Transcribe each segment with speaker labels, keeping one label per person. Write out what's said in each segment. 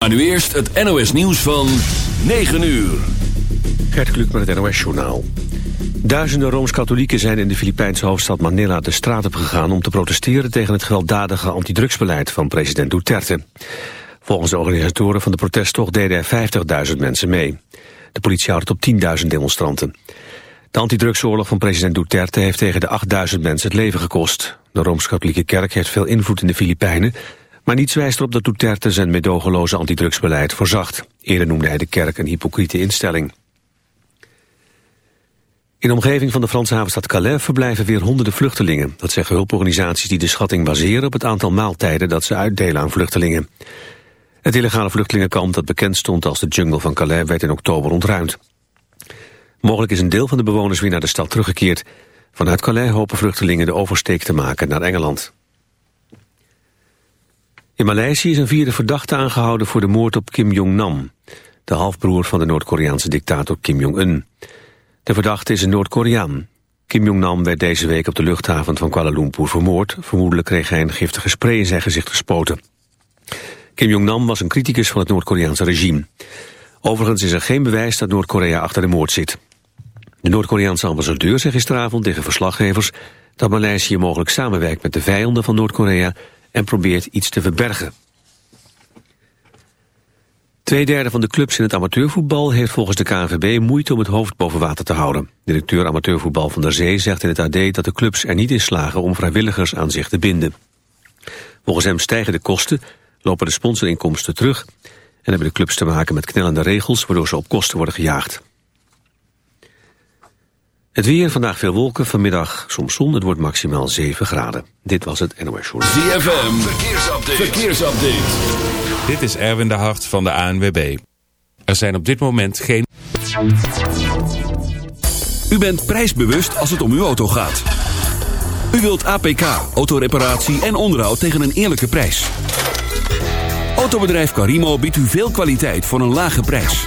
Speaker 1: Maar nu eerst het NOS nieuws van 9 uur.
Speaker 2: Gert Kluk met het NOS Journaal. Duizenden Rooms-Katholieken zijn in de Filipijnse hoofdstad Manila de straat op gegaan om te protesteren tegen het gewelddadige antidrugsbeleid van president Duterte. Volgens de organisatoren van de protesttocht deden er 50.000 mensen mee. De politie houdt op 10.000 demonstranten. De antidrugsoorlog van president Duterte heeft tegen de 8.000 mensen het leven gekost. De Rooms-Katholieke Kerk heeft veel invloed in de Filipijnen maar niets wijst erop dat Duterte zijn medogeloze antidrugsbeleid verzacht. Eerder noemde hij de kerk een hypocriete instelling. In de omgeving van de Franse havenstad Calais verblijven weer honderden vluchtelingen. Dat zeggen hulporganisaties die de schatting baseren op het aantal maaltijden dat ze uitdelen aan vluchtelingen. Het illegale vluchtelingenkamp dat bekend stond als de jungle van Calais werd in oktober ontruimd. Mogelijk is een deel van de bewoners weer naar de stad teruggekeerd. Vanuit Calais hopen vluchtelingen de oversteek te maken naar Engeland. In Maleisië is een vierde verdachte aangehouden voor de moord op Kim Jong-nam, de halfbroer van de Noord-Koreaanse dictator Kim Jong-un. De verdachte is een Noord-Koreaan. Kim Jong-nam werd deze week op de luchthaven van Kuala Lumpur vermoord. Vermoedelijk kreeg hij een giftige spray in zijn gezicht gespoten. Kim Jong-nam was een criticus van het Noord-Koreaanse regime. Overigens is er geen bewijs dat Noord-Korea achter de moord zit. De Noord-Koreaanse ambassadeur zei gisteravond tegen verslaggevers... dat Maleisië mogelijk samenwerkt met de vijanden van Noord-Korea en probeert iets te verbergen. Tweederde van de clubs in het amateurvoetbal heeft volgens de KNVB moeite om het hoofd boven water te houden. Directeur amateurvoetbal van der Zee zegt in het AD dat de clubs er niet in slagen om vrijwilligers aan zich te binden. Volgens hem stijgen de kosten, lopen de sponsorinkomsten terug en hebben de clubs te maken met knellende regels waardoor ze op kosten worden gejaagd. Het weer, vandaag veel wolken, vanmiddag soms zon. Het wordt maximaal 7 graden. Dit was het NOS Journal.
Speaker 1: ZFM, verkeersupdate. verkeersupdate.
Speaker 3: Dit is Erwin de Hart van de ANWB. Er zijn op dit moment geen...
Speaker 1: U bent prijsbewust als het om uw auto gaat. U wilt APK, autoreparatie en onderhoud tegen een eerlijke prijs. Autobedrijf Carimo biedt u veel kwaliteit voor een lage prijs.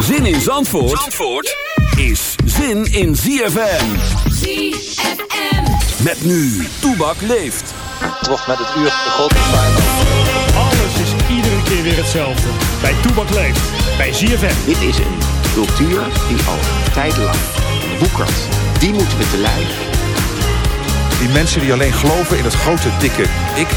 Speaker 1: Zin in Zandvoort, Zandvoort is zin in ZFM. ZFM. Met nu, Toebak leeft.
Speaker 4: Toch met het uur de grote
Speaker 5: Alles is iedere keer weer hetzelfde. Bij Toebak leeft. Bij ZFM.
Speaker 6: Dit is een cultuur die al tijdenlang woekert. Die moeten we te lijf.
Speaker 7: Die mensen die alleen geloven in het grote, dikke ik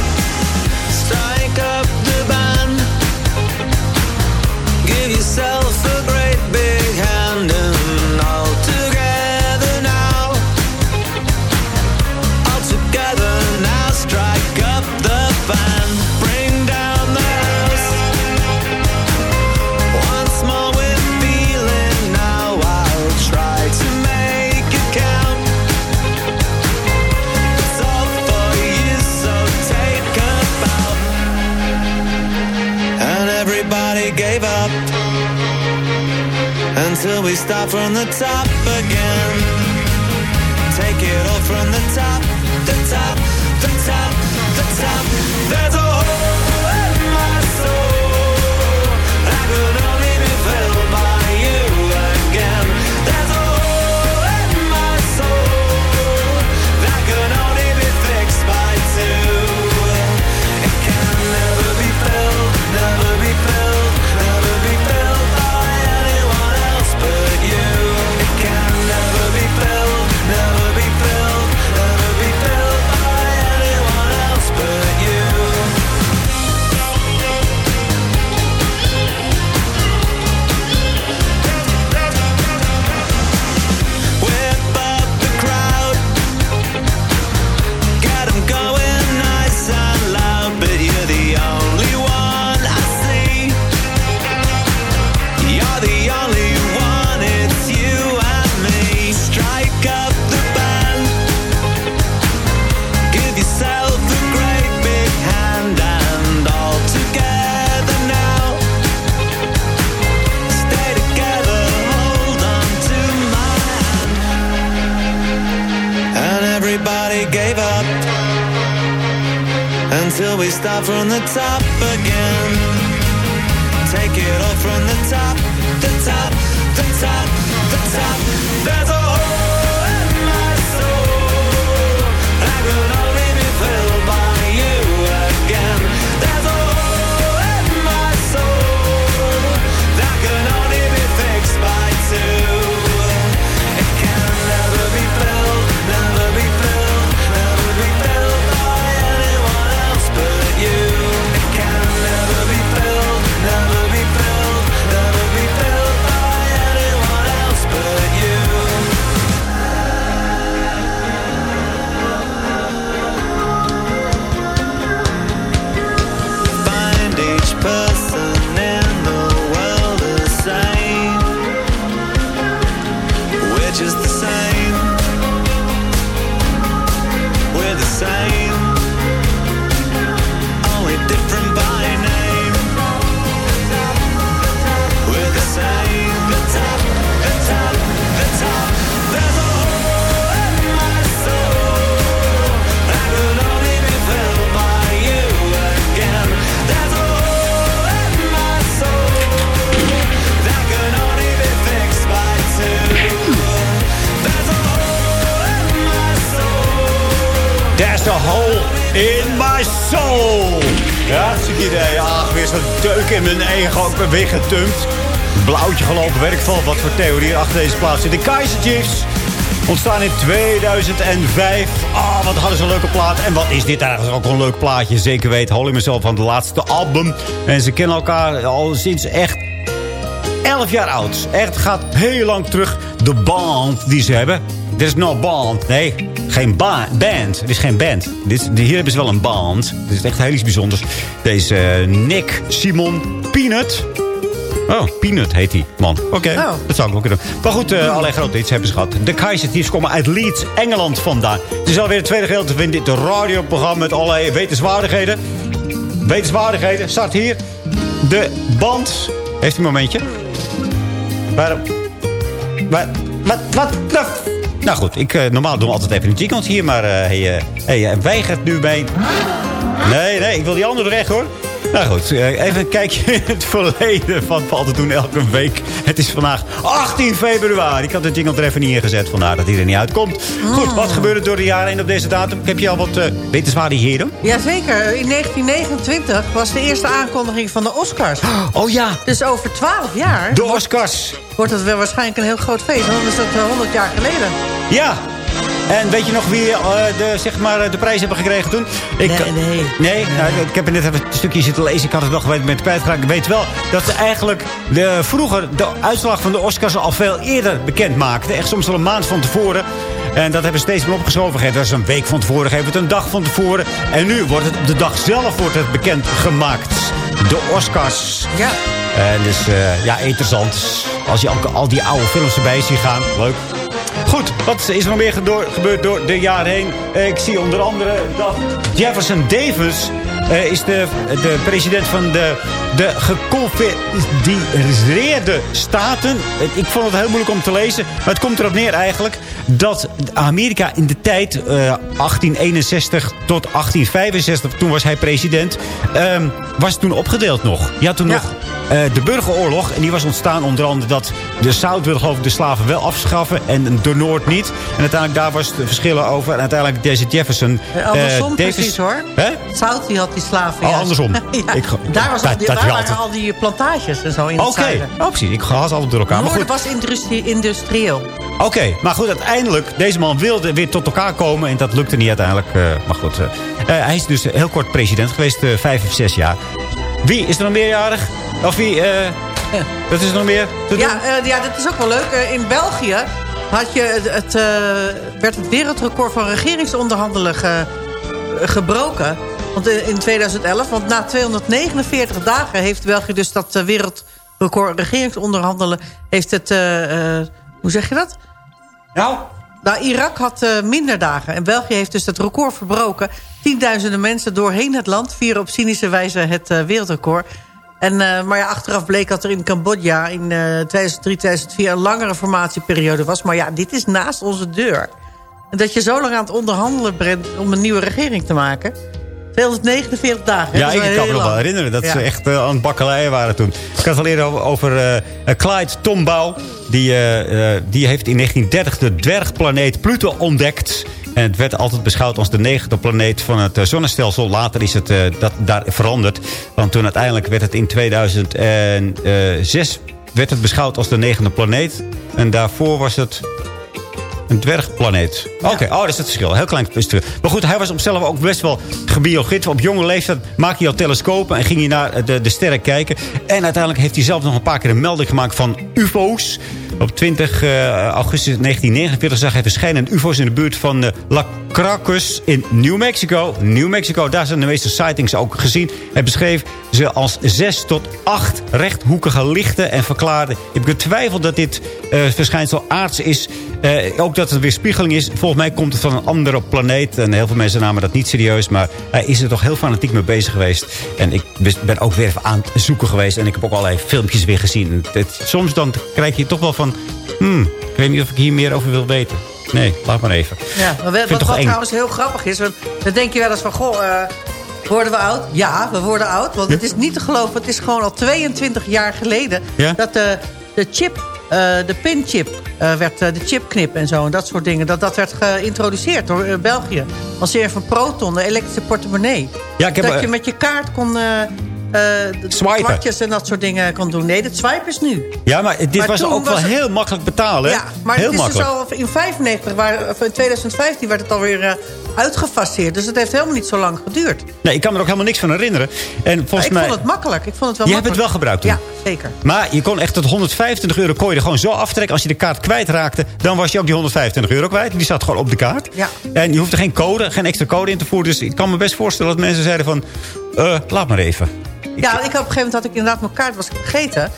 Speaker 8: start from the top again. Take it all from the top,
Speaker 9: ego. Ik ben weer getumpt. Blauwtje gelopen werkval. Wat voor theorie achter deze plaats. De Kaiser Chiefs. Ontstaan in 2005. Ah, wat hadden ze een leuke plaat. En wat is dit eigenlijk ook een leuk plaatje. Zeker weet. Holy Myself van het laatste album. En ze kennen elkaar al sinds echt 11 jaar oud. Echt gaat heel lang terug. De band die ze hebben. Er is no band. Nee, geen ba band. Het is geen band. Dit, hier hebben ze wel een band. Dit is echt heel iets bijzonders. Deze eh, Nick Simon Peanut. Oh, Peanut heet die man. Oké,
Speaker 10: Oh.
Speaker 9: dat zou ik ook kunnen. Maar goed, eh allerlei grote hits hebben ze gehad. De Kaiser Chiefs komen uit Leeds, Engeland vandaan. Het is alweer het tweede gedeelte van dit radioprogramma... met allerlei wetenswaardigheden. Wetenswaardigheden, start hier. De band... Heeft u een momentje? Waarom? Wat? Wat? Wat? Nou goed, ik, eh, normaal doen we altijd even een jingle hier, maar eh, hij, eh, hij weigert nu bij... Nee, nee, ik wil die andere weg hoor. Nou goed, eh, even een kijkje in het verleden van wat we doen elke week. Het is vandaag 18 februari. Ik had de jingle er even niet ingezet, vandaar dat hij er niet uitkomt. Goed, wat gebeurde door de jaren heen op deze datum? Heb je al wat uh, wetenswaardigheden?
Speaker 10: Jazeker, in 1929 was de eerste aankondiging van de Oscars.
Speaker 9: Oh ja,
Speaker 10: Dus over 12 jaar
Speaker 9: de Oscars.
Speaker 10: wordt het wel waarschijnlijk een heel groot feest. Want dan is dat eh, 100 jaar geleden.
Speaker 9: Ja. En weet je nog wie eh, de, zeg maar, de prijs hebben gekregen toen? Ik,
Speaker 10: Nee, nee.
Speaker 9: Nee, nou, ik heb er net even een stukje zitten lezen. Ik had het wel geweten met kwijtgeraakt. Ik weet wel dat ze eigenlijk de, vroeger de uitslag van de Oscars al veel eerder bekend maakten. Echt soms al een maand van tevoren. En dat hebben ze steeds meer opgeschoven. Dat is een week van tevoren, geven het een dag van tevoren. En nu wordt het op de dag zelf wordt het bekend gemaakt. De Oscars.
Speaker 10: Ja.
Speaker 9: En dus, eh, ja, interessant. Als je al, al die oude films erbij ziet gaan. Leuk. Goed, wat is er nog meer gebeurd door de jaren heen? Ik zie onder andere dat Jefferson Davis... eh, is de, de president van de, de geconfedereerde staten. Eh, Ik vond het heel moeilijk om te lezen. Maar het komt erop neer eigenlijk... dat Amerika in de tijd eh, 1861 tot 1865... toen was hij president... ehm, was toen opgedeeld nog. Je had toen
Speaker 10: Ja.
Speaker 9: nog eh, de burgeroorlog. En die was ontstaan onder andere dat de South wilde geloof ik de slaven wel afschaffen. En de Noord niet. En uiteindelijk daar was het verschillen over. En uiteindelijk deze Jefferson.
Speaker 10: Eh, andersom
Speaker 9: eh, Davis-
Speaker 10: precies hoor.
Speaker 9: Hè?
Speaker 10: South die had die slaven.
Speaker 9: Oh, andersom.
Speaker 10: ja.
Speaker 9: Ik-
Speaker 10: daar was
Speaker 9: dat- dat
Speaker 10: daar waren
Speaker 9: altijd-
Speaker 10: al die plantages en zo in het
Speaker 9: Oké,
Speaker 10: zuiden.
Speaker 9: oh, precies. Ik ga altijd door elkaar. Maar
Speaker 10: Noorden
Speaker 9: goed,
Speaker 10: was industrie, industrieel.
Speaker 9: Oké, maar goed, uiteindelijk, deze man wilde weer tot elkaar komen. En dat lukte niet uiteindelijk. eh, maar goed, eh, hij is dus heel kort president geweest, vijf of zes jaar. Wie is er nog meerjarig? Of wie, wat is er nog meer?
Speaker 10: Ja, ja, dat is ook wel leuk. In België had je het, het, werd het wereldrecord van regeringsonderhandelen ge- gebroken. Want eh, in 2011, want na 249 dagen heeft België dus dat eh, wereldrecord regeringsonderhandelen... heeft het, eh, hoe zeg je dat?
Speaker 9: Nou,
Speaker 10: Nou, Irak had minder dagen. En België heeft dus het record verbroken. Tienduizenden mensen doorheen het land vieren op cynische wijze het wereldrecord. En, maar ja, achteraf bleek dat er in Cambodja in eh 2003, 2004 een langere formatieperiode was. Maar ja, dit is naast onze deur. En dat je zo lang aan het onderhandelen bent om een nieuwe regering te maken. 249 dagen.
Speaker 9: Ja, ik kan me nog wel herinneren dat
Speaker 10: Ja.
Speaker 9: ze echt eh, aan het bakkeleien waren toen. Ik had het al eerder over, over eh, eh, Clyde Tombaugh. Die, die heeft in 1930 de dwergplaneet Pluto ontdekt. En het werd altijd beschouwd als de negende planeet van het zonnestelsel. Later is het dat, daar veranderd. Want toen uiteindelijk werd het in 2006 werd het beschouwd als de negende planeet. En daarvoor was het een dwergplaneet. Oké, oh, dat is het verschil. Heel klein verschil. Maar goed, hij was op zichzelf ook best wel gebiologiet. Op jonge leeftijd maakte hij al telescopen en ging hij naar de, de sterren kijken. En uiteindelijk heeft hij zelf nog een paar keer een melding gemaakt van ufo's. Op 20 eh, augustus 1949 zag hij verschijnen ufo's in de buurt van eh, La Cracus in New Mexico. New Mexico, daar zijn de meeste sightings ook gezien. Hij beschreef ze als zes tot acht rechthoekige lichten en verklaarde... ik betwijfel dat dit eh, verschijnsel aards is. Eh, ook dat het weer spiegeling is. Volgens mij komt het van een andere planeet. En heel veel mensen namen dat niet serieus. Maar hij is er toch heel fanatiek mee bezig geweest. En ik ben ook weer even aan het zoeken geweest. En ik heb ook allerlei filmpjes weer gezien. Soms dan krijg je toch wel van... Hmm, ik weet niet of ik hier meer over wil weten. Nee, laat maar even.
Speaker 10: Ja, maar wat, wat, trouwens heel grappig is... Want dan denk je wel eens van... Goh, eh, worden we oud? Ja, we worden oud. Want het is niet te geloven. Het is gewoon al 22 jaar geleden...
Speaker 9: Ja?
Speaker 10: dat de, de chip, eh, de pinchip... eh, werd eh, de chipknip en zo en dat soort dingen... dat, dat werd geïntroduceerd door eh, België. Als zeer van Proton, de elektrische portemonnee.
Speaker 9: Ja, ik heb,
Speaker 10: dat
Speaker 9: eh,
Speaker 10: je met je kaart kon... eh kwartjes en dat soort dingen kon doen. Nee, dat swipe is nu.
Speaker 9: Ja, maar dit
Speaker 10: Maar
Speaker 9: was ook wel
Speaker 10: het-
Speaker 9: heel makkelijk betalen.
Speaker 10: Ja, maar
Speaker 9: heel
Speaker 10: het is
Speaker 9: makkelijk.
Speaker 10: dus al in 95, waar, of in 2015 werd het alweer eh, uitgefaseerd. Dus het heeft helemaal niet zo lang geduurd.
Speaker 9: Nee, ik kan me er ook helemaal niks van herinneren. En volgens
Speaker 10: Maar ik
Speaker 9: mij...
Speaker 10: vond het makkelijk. Ik vond het wel
Speaker 9: Je hebt het wel gebruikt toen?
Speaker 10: Ja, zeker.
Speaker 9: Maar je kon echt tot 125 euro kon je er gewoon zo aftrekken. Als je de kaart kwijtraakte, dan was je ook die 125 euro kwijt. Die zat gewoon op de kaart.
Speaker 10: Ja.
Speaker 9: En je hoefde geen code, geen extra code in te voeren. Dus ik kan me best voorstellen dat mensen zeiden van... eh, laat maar even.
Speaker 10: Ja, ik, op een gegeven moment had ik inderdaad mijn kaart was ik vergeten.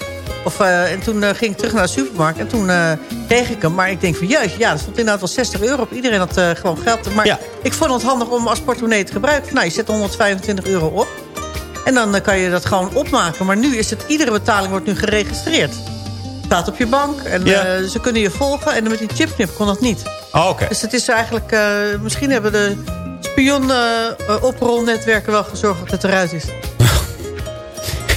Speaker 10: Of, eh, en toen eh, ging ik terug naar de supermarkt. En toen eh, kreeg ik hem. Maar ik denk van juist, ja, er stond inderdaad wel 60 euro op. Iedereen had gewoon geld. Maar
Speaker 9: Ja.
Speaker 10: ik vond het handig om als portemonnee te gebruiken. Nou, je zet 125 euro op. En dan kan je dat gewoon opmaken. Maar nu is het, iedere betaling wordt nu geregistreerd. Staat op je bank. En
Speaker 9: Ja.
Speaker 10: ze kunnen je volgen. En met die chipknip kon dat niet.
Speaker 9: Oh, Oké.
Speaker 10: Dus het is eigenlijk... misschien hebben de spion-oprolnetwerken wel gezorgd dat het eruit is.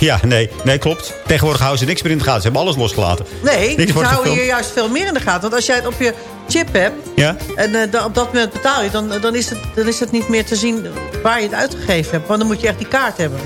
Speaker 9: Ja, nee, nee, klopt. Tegenwoordig houden ze niks meer in de gaten. Ze hebben alles losgelaten.
Speaker 10: Nee,
Speaker 9: Niks
Speaker 10: ze houden je
Speaker 9: gefilmd.
Speaker 10: juist veel meer in de gaten. Want als jij het op je chip hebt...
Speaker 9: Ja?
Speaker 10: en eh, dan op dat moment betaal je... Dan, dan, is het, dan is het niet meer te zien waar je het uitgegeven hebt. Want dan moet je echt die kaart hebben.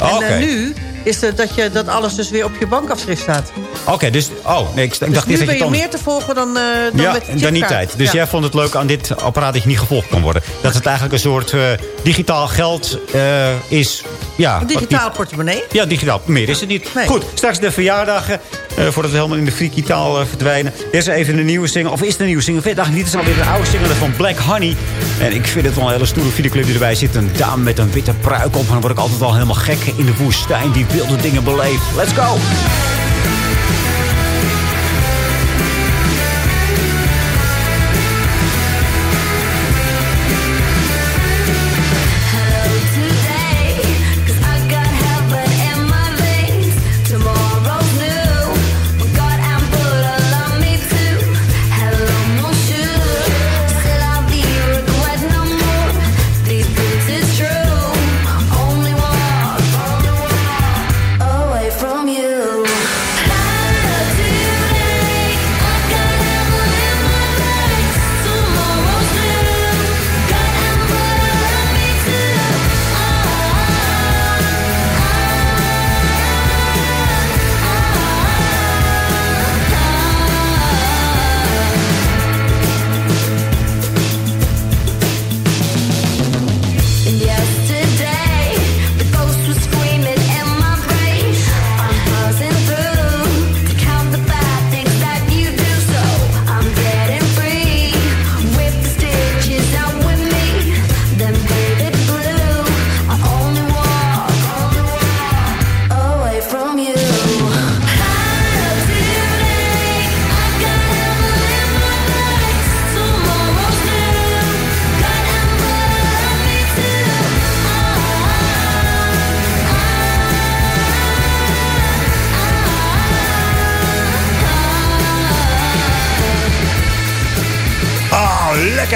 Speaker 9: Oh,
Speaker 10: En
Speaker 9: Oké,
Speaker 10: eh, nu is het dat, je, dat alles dus weer op je bankafschrift staat.
Speaker 9: Oké, dus... Oh, nee, ik, ik
Speaker 10: Dus
Speaker 9: dacht eerst dat
Speaker 10: ben
Speaker 9: je
Speaker 10: je meer te volgen dan, eh dan
Speaker 9: ja,
Speaker 10: met de
Speaker 9: dan niet tijd. Dus
Speaker 10: Ja.
Speaker 9: jij vond het leuk aan dit apparaat dat je niet gevolgd kan worden. Dat het eigenlijk een soort eh, digitaal geld eh, is. Ja,
Speaker 10: Een
Speaker 9: niet-
Speaker 10: portemonnee.
Speaker 9: Ja, digitaal. Meer is het niet.
Speaker 10: Nee.
Speaker 9: Goed, straks de verjaardagen. voordat we helemaal in de frikitaal verdwijnen. Er is even een nieuwe single. Of is het een nieuwe single? Ik weet eigenlijk niet. Het is alweer een oude single van Black Honey. En ik vind het wel een hele stoere videoclip die erbij zit. Een dame met een witte pruik op. En dan word ik altijd al helemaal gek in de woestijn. Die wilde dingen beleeft. Let's go!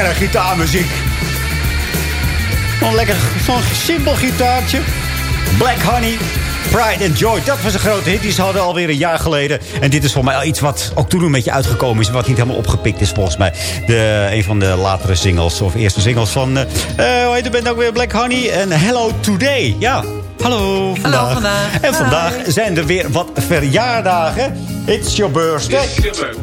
Speaker 9: Lekkere gitaarmuziek. Nog lekker zo'n simpel gitaartje. Black Honey. Pride and Joy, dat was een grote hit. Die ze hadden alweer een jaar geleden. En dit is voor mij iets wat ook toen een beetje uitgekomen is. Wat niet helemaal opgepikt is volgens mij. De, een van de latere singles of eerste singles van... eh, hoe heet de band ook weer? Black Honey en Hello Today. Ja, hallo vandaag.
Speaker 10: Hallo vandaag.
Speaker 9: En vandaag
Speaker 10: Hi.
Speaker 9: zijn er weer wat verjaardagen. It's your birthday.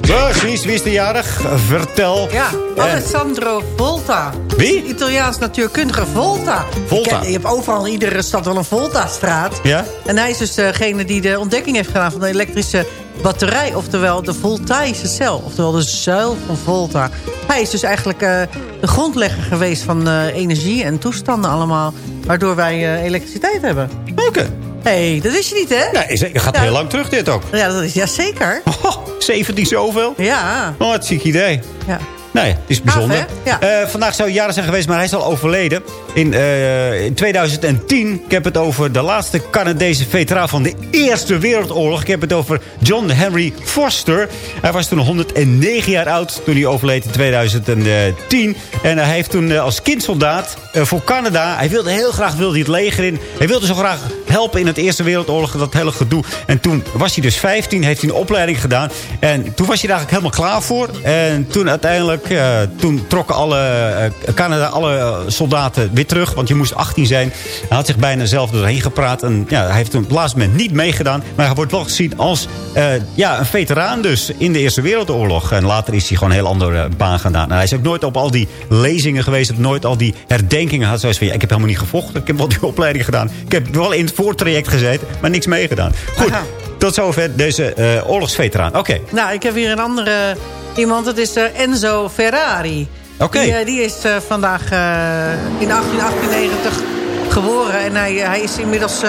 Speaker 9: Precies, wie is de jarig? Vertel.
Speaker 10: Ja,
Speaker 9: En-
Speaker 10: Alessandro Volta.
Speaker 9: Wie?
Speaker 10: Italiaans natuurkundige Volta.
Speaker 9: Volta.
Speaker 10: Je, hebt overal in iedere stad wel een Volta-straat.
Speaker 9: Ja?
Speaker 10: En hij is dus degene die de ontdekking heeft gedaan van de elektrische batterij. Oftewel de voltaïsche cel. Oftewel de zuil van Volta. Hij is dus eigenlijk eh, de grondlegger geweest van eh, energie en toestanden allemaal. Waardoor wij eh, elektriciteit hebben.
Speaker 9: Oké.
Speaker 10: Hé, hey, dat wist je niet, hè?
Speaker 9: Nee, gaat
Speaker 10: Ja.
Speaker 9: heel lang terug dit ook.
Speaker 10: Ja, dat is ja zeker.
Speaker 9: Oh, 17 zoveel?
Speaker 10: Ja.
Speaker 9: Oh, wat ziek idee.
Speaker 10: ja.
Speaker 9: Nee, het is bijzonder.
Speaker 10: Ja.
Speaker 9: Vandaag zou jaren zijn geweest, maar hij is al overleden. In, eh, in 2010. Ik heb het over de laatste Canadese veteraan van de Eerste Wereldoorlog. Ik heb het over John Henry Foster. Hij was toen 109 jaar oud toen hij overleed in 2010. En hij heeft toen eh, als kindsoldaat eh, voor Canada... Hij wilde heel graag wilde het leger in. Hij wilde zo graag helpen in het Eerste Wereldoorlog. Dat hele gedoe. En toen was hij dus 15. Heeft hij een opleiding gedaan. En toen was hij er eigenlijk helemaal klaar voor. En toen uiteindelijk... eh, toen trokken alle Canada, alle soldaten weer terug. Want je moest 18 zijn. Hij had zich bijna zelf doorheen gepraat. En ja, hij heeft toen op het laatste moment niet meegedaan. Maar hij wordt wel gezien als eh, ja, een veteraan dus in de Eerste Wereldoorlog. En later is hij gewoon een heel andere eh, baan gedaan. En hij is ook nooit op al die lezingen geweest. Heeft nooit al die herdenkingen gehad. Zoals van, ja, ik heb helemaal niet gevochten. Ik heb wel die opleiding gedaan. Ik heb wel in het voortraject gezeten. Maar niks meegedaan. Goed,
Speaker 10: Aha.
Speaker 9: tot zover deze eh, oorlogsveteraan. Oké.
Speaker 10: Nou, ik heb hier een andere iemand. Dat is Enzo Ferrari.
Speaker 9: Oké.
Speaker 10: Die, eh, die is eh, vandaag eh, in 18, 1890 geboren. En hij, hij is inmiddels...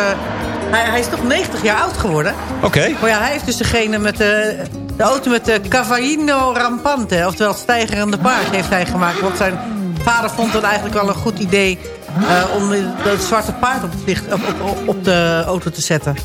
Speaker 10: hij, hij is toch 90 jaar oud geworden.
Speaker 9: Oké.
Speaker 10: Maar ja, hij heeft dus degene met de, de auto met de Cavallino Rampante. Oftewel het stijgerende paard heeft hij gemaakt. Want zijn vader vond het eigenlijk wel een goed idee... om het zwarte paard op, het licht, op, op, op de auto te zetten.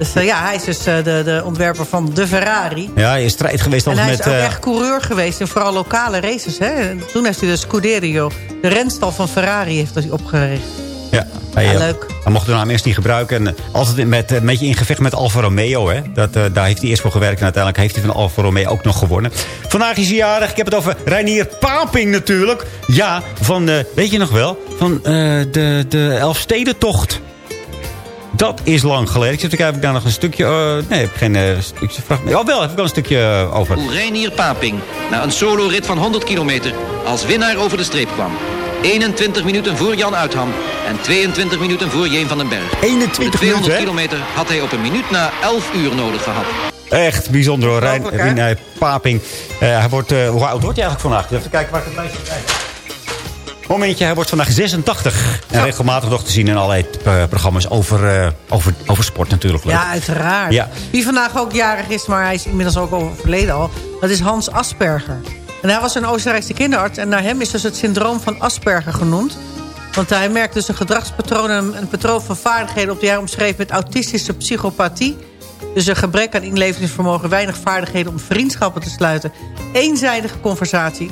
Speaker 10: Dus eh, ja, hij is dus eh, de, de ontwerper van de Ferrari.
Speaker 9: Ja, je is strijd geweest
Speaker 10: En
Speaker 9: altijd
Speaker 10: hij
Speaker 9: met...
Speaker 10: is ook
Speaker 9: eh,
Speaker 10: echt coureur geweest in vooral lokale races. Hè? En Toen heeft hij de Scuderio, de renstal van Ferrari, heeft hij opgericht.
Speaker 9: Ja, hij,
Speaker 10: Ja, leuk.
Speaker 9: Hij mocht de naam eerst niet gebruiken. En altijd met, een beetje in gevecht met Alfa Romeo. Hè. Dat, daar heeft hij eerst voor gewerkt. En uiteindelijk heeft hij van Alfa Romeo ook nog gewonnen. Vandaag is hij jarig. Ik heb het over Reinier Paping natuurlijk. Ja, van, eh, weet je nog wel? Van eh, de, de Elfstedentocht. Dat is lang geleden. Ik zit te kijken, heb ik daar nog een stukje... eh, nee, ik heb geen eh, stukje fragment. Oh, wel, heb ik wel een stukje eh, over.
Speaker 11: Hoe Reinier Paping na een solo-rit van 100 kilometer als winnaar over de streep kwam. 21 minuten voor Jan Uitham en 22 minuten voor Jeen van den Berg.
Speaker 9: 21
Speaker 11: de 200
Speaker 9: minuten, hè?
Speaker 11: kilometer had hij op een minuut na 11 uur nodig gehad.
Speaker 9: Echt bijzonder hoor. Rijn, Paping. Eh, hij wordt, eh, hoe oud wordt hij eigenlijk vandaag? Even kijken waar ik het lijstje kijk. Momentje, hij wordt vandaag 86. En regelmatig nog te zien in allerlei eh, programma's over, eh, over, over sport natuurlijk. Leuk.
Speaker 10: Ja, uiteraard.
Speaker 9: Ja.
Speaker 10: Wie vandaag ook jarig is, maar hij is inmiddels ook overleden al. Dat is Hans Asperger. En hij was een Oostenrijkse kinderarts. En naar hem is dus het syndroom van Asperger genoemd. Want hij merkt dus een gedragspatroon en een patroon van vaardigheden op die hij omschreef met autistische psychopathie. Dus een gebrek aan inlevingsvermogen, weinig vaardigheden om vriendschappen te sluiten. Eenzijdige conversatie.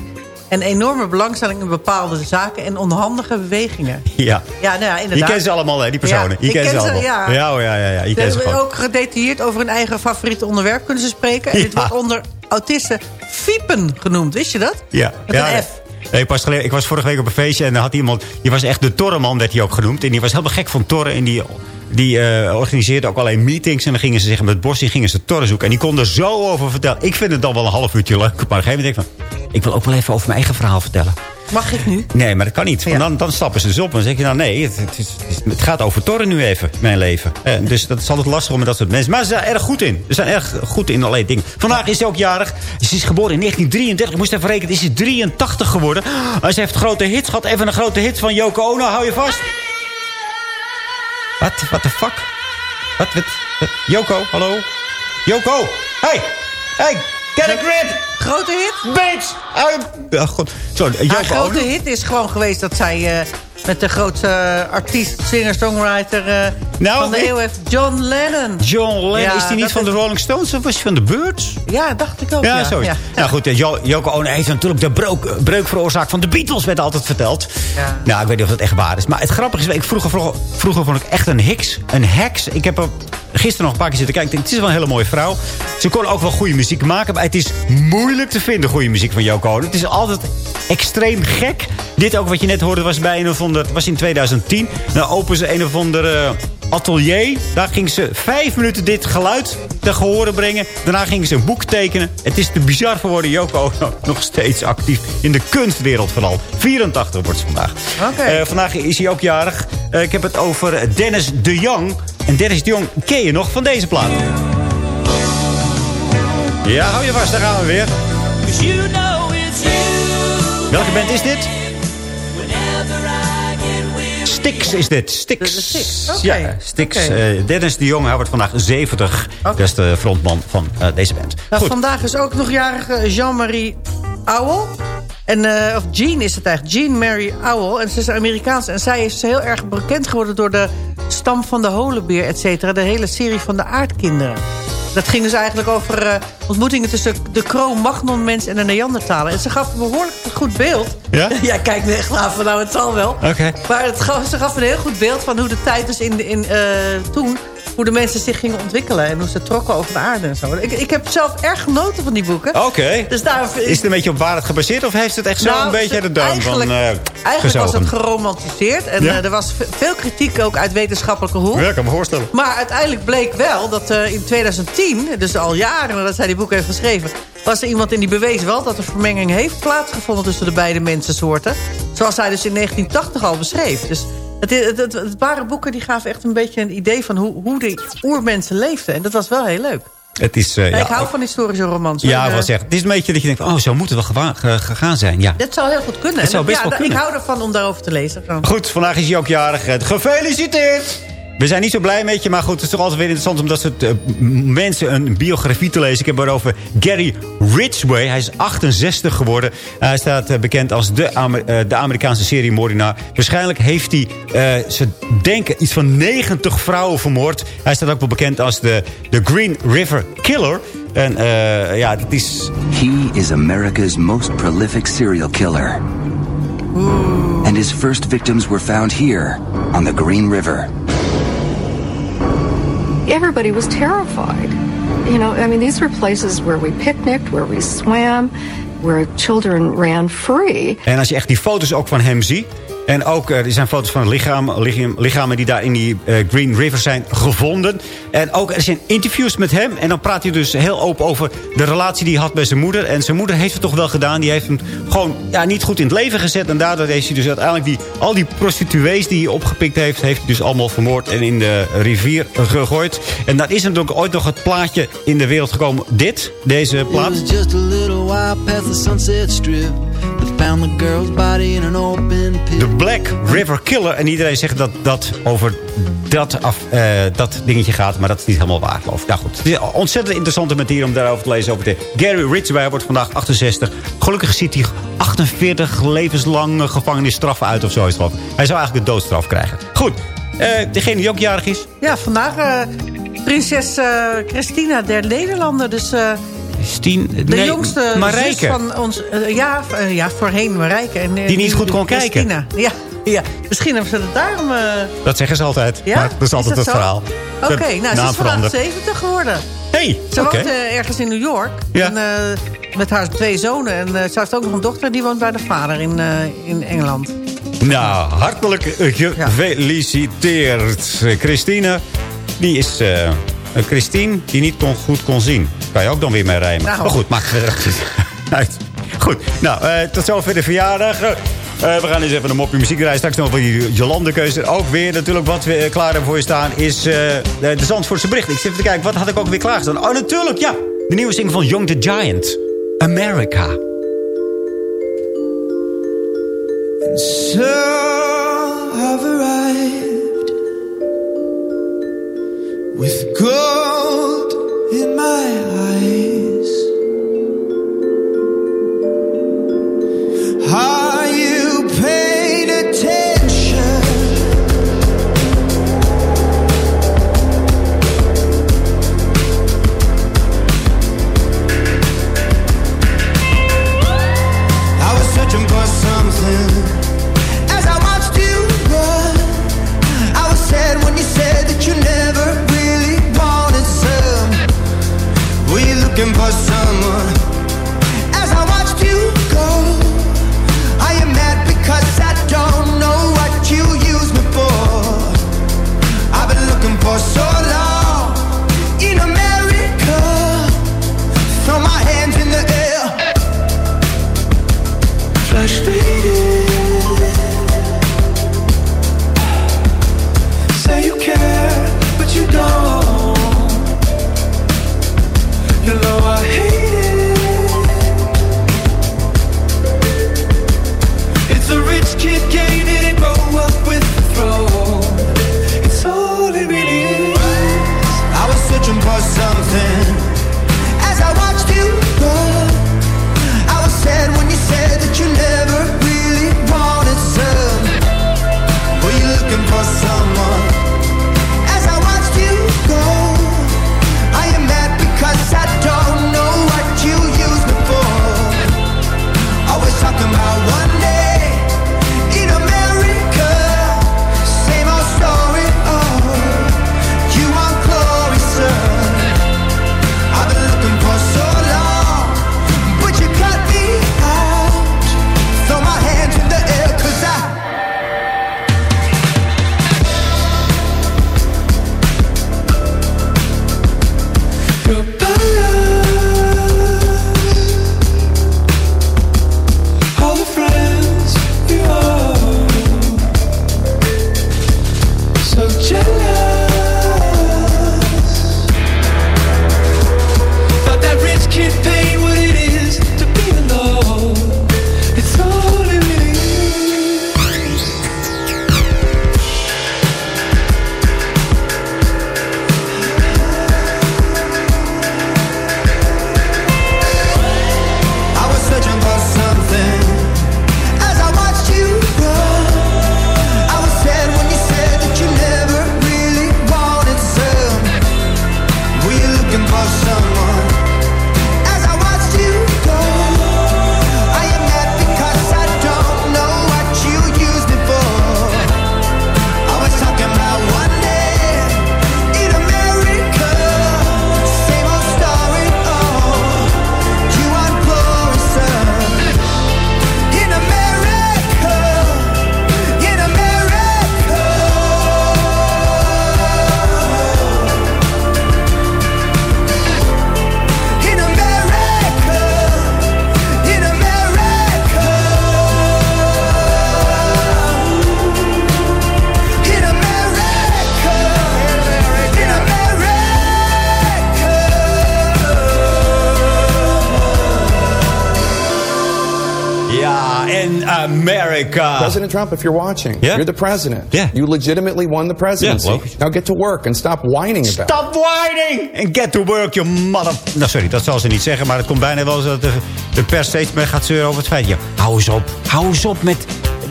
Speaker 10: En enorme belangstelling in bepaalde zaken en onhandige bewegingen.
Speaker 9: Ja.
Speaker 10: Ja, nou ja,
Speaker 9: Je
Speaker 10: inderdaad.
Speaker 9: kent ze allemaal, hè, die personen.
Speaker 10: Ja,
Speaker 9: je kent ze allemaal.
Speaker 10: ja.
Speaker 9: ja, oh, ja, ja, ja. Je
Speaker 10: Ze hebben ook gedetailleerd over hun eigen favoriete onderwerp kunnen ze spreken. En dit wordt onder autisten fiepen genoemd. Wist je dat?
Speaker 9: Ja.
Speaker 10: Met een. F.
Speaker 9: Nee, pas ik was vorige week op een feestje en dan had iemand... Die was echt de torreman, werd hij ook genoemd. En die was helemaal gek van torren. En die, die eh, organiseerde ook allerlei meetings. En dan gingen ze zeggen met Bos, gingen ze torren zoeken. En die kon er zo over vertellen. Ik vind het dan wel een half uurtje leuk. Maar op een gegeven moment denk ik van... Ik wil ook wel even over mijn eigen verhaal vertellen.
Speaker 10: Mag ik nu?
Speaker 9: Nee, maar dat kan niet. Want dan, dan stappen ze dus op. En dan zeg je nou nee, het, het, is- het gaat over torren nu even, mijn leven. Eh, dus dat is altijd lastig om met dat soort mensen. Maar ze zijn erg goed in. Ze zijn erg goed in allerlei dingen. Vandaag is hij ook jarig. Ze is geboren in 1933. Ik moest even rekenen. Is ze 83 geworden. Maar ze heeft grote hits gehad. Even een grote hit van Yoko Ono. Hou je vast. Wat? What the fuck? Wat? Wat? Yoko, hallo? Yoko! Hey! Hey! Grip!
Speaker 10: Grote hit?
Speaker 9: Bitch! Ah, ja, God. Zo,
Speaker 10: Haar
Speaker 9: Yoko
Speaker 10: grote hit is gewoon geweest dat zij... eh, Met de grootste eh, artiest, singer-songwriter eh,
Speaker 9: Nou,
Speaker 10: van de eeuw heeft John Lennon.
Speaker 9: John Lennon,
Speaker 10: Ja,
Speaker 9: is die niet van de Rolling Stones of was hij van de Birds?
Speaker 10: Ja, dacht ik ook.
Speaker 9: Ja,
Speaker 10: Ja,
Speaker 9: zo is
Speaker 10: ja.
Speaker 9: Nou goed, Jo- Yoko Ono heeft natuurlijk de breuk, breuk veroorzaakt van de Beatles, werd altijd verteld.
Speaker 10: Ja.
Speaker 9: Nou, ik weet niet of dat echt waar is. Maar het grappige is, ik vroeger, vroeger, vroeger vond ik echt een heks. Een heks. Ik heb er gisteren nog een paar keer zitten kijken. Denk, het is wel een hele mooie vrouw. Ze kon ook wel goede muziek maken. Maar het is moeilijk te vinden, goede muziek van Ono. Het is altijd extreem gek. Dit ook wat je net hoorde was bij een of ander... was in 2010. Dan openen ze een of ander eh, atelier. Daar ging ze vijf minuten dit geluid te horen brengen. Daarna gingen ze een boek tekenen. Het is te bizar voor woorden. Yoko Ono nog steeds actief in de kunstwereld vooral. 84 wordt ze vandaag.
Speaker 10: Oké.
Speaker 9: Eh, vandaag is hij ook jarig. Eh, ik heb het over Dennis de Jong. En Dennis de Jong ken je nog van deze plaat. Ja, hou je vast, daar gaan we weer. Welke band is dit? Styx is dit.
Speaker 10: De- oké.
Speaker 9: Ja.
Speaker 10: Oké.
Speaker 9: Eh, Dennis de Jong, hij wordt vandaag 70. Dat is de frontman van eh, deze band.
Speaker 10: Nou,
Speaker 9: Goed.
Speaker 10: vandaag is ook nog jarig eh, Jean-Marie Auwel. En, eh, of Jean is het eigenlijk. Jean Mary Auwel. En ze is Amerikaans. En zij is heel erg bekend geworden door de stam van de holenbeer, et cetera. De hele serie van de aardkinderen. Dat ging dus eigenlijk over eh, ontmoetingen tussen de Cro-Magnon-mens en de Neandertalen. En ze gaf een behoorlijk goed beeld.
Speaker 9: Ja?
Speaker 10: Jij kijkt me echt aan van nou, het zal wel.
Speaker 9: Oké.
Speaker 10: Maar het gaf, ze gaf een heel goed beeld van hoe de tijd dus in, in, eh, toen... hoe de mensen zich gingen ontwikkelen en hoe ze trokken over de aarde en zo. Ik, ik heb zelf erg genoten van die boeken.
Speaker 9: Oké.
Speaker 10: Dus daar,
Speaker 9: Is het een beetje op waarheid gebaseerd of heeft het echt zo
Speaker 10: Nou,
Speaker 9: een beetje
Speaker 10: ze-
Speaker 9: de duim van
Speaker 10: eigenlijk-
Speaker 9: eh
Speaker 10: Eigenlijk was het geromantiseerd. En
Speaker 9: Ja?
Speaker 10: eh, er was ve- veel kritiek ook uit wetenschappelijke hoek.
Speaker 9: Ja, ik kan me voorstellen.
Speaker 10: Maar uiteindelijk bleek wel dat eh, in 2010, dus al jaren nadat zij die boek heeft geschreven... was er iemand in die bewees wel dat er vermenging heeft plaatsgevonden... tussen de beide mensensoorten. Zoals hij dus in 1980 al beschreef. Dus het, het, het, boeken die gaven echt een beetje een idee... van hoe, hoe de oermensen leefden. En dat was wel heel leuk.
Speaker 9: Het is, eh,
Speaker 10: Ja, ik hou van historische romans.
Speaker 9: Ja, zeggen. Het is een beetje dat je denkt, oh, zo moet het wel gegaan zijn. Ja.
Speaker 10: Dat zou heel goed kunnen.
Speaker 9: Het zou best
Speaker 10: ja,
Speaker 9: wel kunnen.
Speaker 10: Ik hou ervan om daarover te lezen. Gewoon.
Speaker 9: Goed, vandaag is hij ook jarig. Gefeliciteerd! We zijn niet zo blij met je, maar goed, het is toch altijd weer interessant... omdat ze eh, m- mensen een biografie te lezen. Ik heb het over Gary Ridgway. Hij is 68 geworden. Hij staat eh, bekend als de, Amer- eh, de Amerikaanse seriemoordenaar. Waarschijnlijk heeft hij, eh, ze denken, iets van 90 vrouwen vermoord. Hij staat ook wel bekend als de, de Green River Killer... En eh, ja, het is...
Speaker 12: He is America's most prolific serial killer. And his first victims were found here on the Green River.
Speaker 13: Everybody was terrified. You know, I mean, these were places where we picnicked, where we swam, where children ran free.
Speaker 9: En als je echt die foto's ook van hem ziet... En ook, eh, er zijn foto's van lichaam, lichaam, lichamen die daar in die eh, Green River zijn gevonden. En ook, er zijn interviews met hem. En dan praat hij dus heel open over de relatie die hij had bij zijn moeder. En zijn moeder heeft het toch wel gedaan. Die heeft hem gewoon ja, niet goed in het leven gezet. En daardoor heeft hij dus uiteindelijk die, al die prostituees die hij opgepikt heeft... heeft hij dus allemaal vermoord en in de rivier gegooid. En daar is natuurlijk ooit nog het plaatje in de wereld gekomen. Dit, deze plaat.
Speaker 8: The found the girl's body in an open pit.
Speaker 9: De Black River Killer. En iedereen zegt dat dat over dat, af, eh, dat dingetje gaat. Maar dat is niet helemaal waar, geloof ik. Nou goed, het is een ontzettend interessante manier om daarover te lezen. Over de Gary Ridgway wordt vandaag 68. Gelukkig ziet hij 48 levenslange gevangenisstraffen uit of zo. is het geloof ik. Hij zou eigenlijk de doodstraf krijgen. Goed, eh, degene die ook jarig is.
Speaker 10: Ja, vandaag eh, prinses Christina der Nederlanden. Dus
Speaker 9: Stien,
Speaker 10: de
Speaker 9: nee,
Speaker 10: jongste
Speaker 9: Marijke.
Speaker 10: zus van ons... eh, ja, eh, ja, voorheen Marijke. En, eh,
Speaker 9: Die niet goed kon
Speaker 10: Christina. Ja, ja, misschien hebben ze het daarom...
Speaker 9: Dat zeggen ze altijd.
Speaker 10: ja?
Speaker 9: Maar dat is altijd
Speaker 10: dat
Speaker 9: het
Speaker 10: zo?
Speaker 9: verhaal.
Speaker 10: Oké, nou, ze is vandaag
Speaker 9: verandert.
Speaker 10: 70 geworden.
Speaker 9: Hey,
Speaker 10: Ze woont ergens in New York.
Speaker 9: Ja.
Speaker 10: En, met haar twee zonen. En ze heeft ook nog een dochter. Die woont bij de vader in, in Engeland.
Speaker 9: Nou, hartelijk gefeliciteerd. Eh, Christine, die is een Christine die niet kon, goed kon zien. Kan je ook dan weer mee rijmen.
Speaker 10: Nou.
Speaker 9: Maar goed, maakt er uit. Goed, nou, uh, tot zover de verjaardag. Uh, we gaan eens even een mopje muziek draaien. Straks nog die Jolande-keuze. Ook weer natuurlijk wat we klaar hebben voor je staan... is uh, de Zandvoortse bericht. Ik zit even te kijken, wat had ik ook weer klaarstaan? Oh, natuurlijk, ja. De nieuwe zing van Young the Giant. America.
Speaker 8: And so I've arrived with gold for someone. As I watched you go, are you mad because I don't know what you use me for? I've been looking for so long
Speaker 14: President Trump, if you're watching,
Speaker 9: Yeah.
Speaker 14: you're the president.
Speaker 9: Yeah.
Speaker 14: You legitimately won the presidency.
Speaker 9: Yeah, logisch.
Speaker 14: now get to work and stop whining about it.
Speaker 9: Stop whining and get to work, you mother... Nou, sorry, dat zal ze niet zeggen, maar het komt bijna wel eens dat de, de pers steeds meer gaat zeuren over het feit. Ja, hou eens op. Hou eens op met,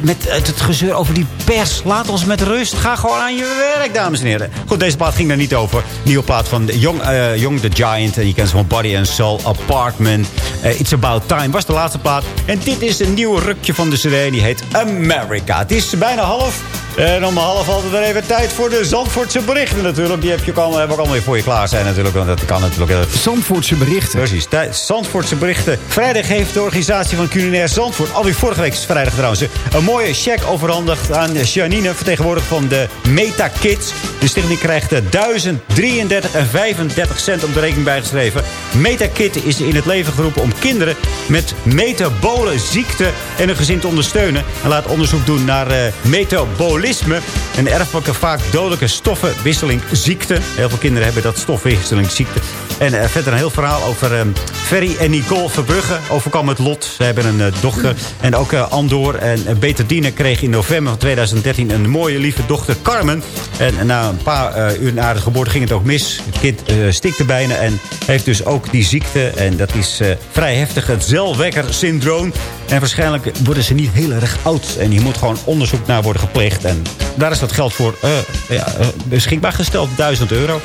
Speaker 9: met het, gezeur over die pers. Laat ons met rust. Ga gewoon aan je werk, dames en heren. Goed, deze plaat ging daar niet over. Nieuwe plaat van Young, eh, Young the Giant. En je kent ze van Body and Soul Apartment. Eh, It's About Time was de laatste plaat. En dit is een nieuw rukje van de CD. Die heet America. Het is bijna half. En om half altijd er even tijd voor de Zandvoortse berichten natuurlijk. Die heb je ook allemaal, heb ik allemaal weer voor je klaar zijn natuurlijk. Want dat kan natuurlijk.
Speaker 15: Zandvoortse berichten.
Speaker 9: Precies, Zandvoortse berichten. Vrijdag heeft de organisatie van Culinair Zandvoort... alweer vorige week is vrijdag trouwens... een mooie cheque overhandigd aan Janine... vertegenwoordigd van de Meta Kids. De stichting krijgt eh, 1033 en 35 cent op de rekening bijgeschreven. Meta Kid is in het leven geroepen om kinderen... met metabole ziekte en hun gezin te ondersteunen. En laat onderzoek doen naar eh, metabolisme... een erfelijke, vaak dodelijke stoffenwisseling ziekte. Heel veel kinderen hebben dat stofwisseling ziekte. En eh, verder een heel verhaal over eh, Ferry en Nicole Verbrugge. Overkwam het lot. Ze hebben een eh, dochter. En ook eh, Andor en uh, Betadine kreeg in november van 2013 een mooie lieve dochter Carmen. En na een paar uur na de geboorte ging het ook mis. Het kind stikte bijna en heeft dus ook die ziekte. En dat is vrij heftig, het Zellweger-syndroom. En waarschijnlijk worden ze niet heel erg oud. En hier moet gewoon onderzoek naar worden gepleegd. Daar is dat geld voor eh, ja, eh, beschikbaar gesteld, 1000 euro.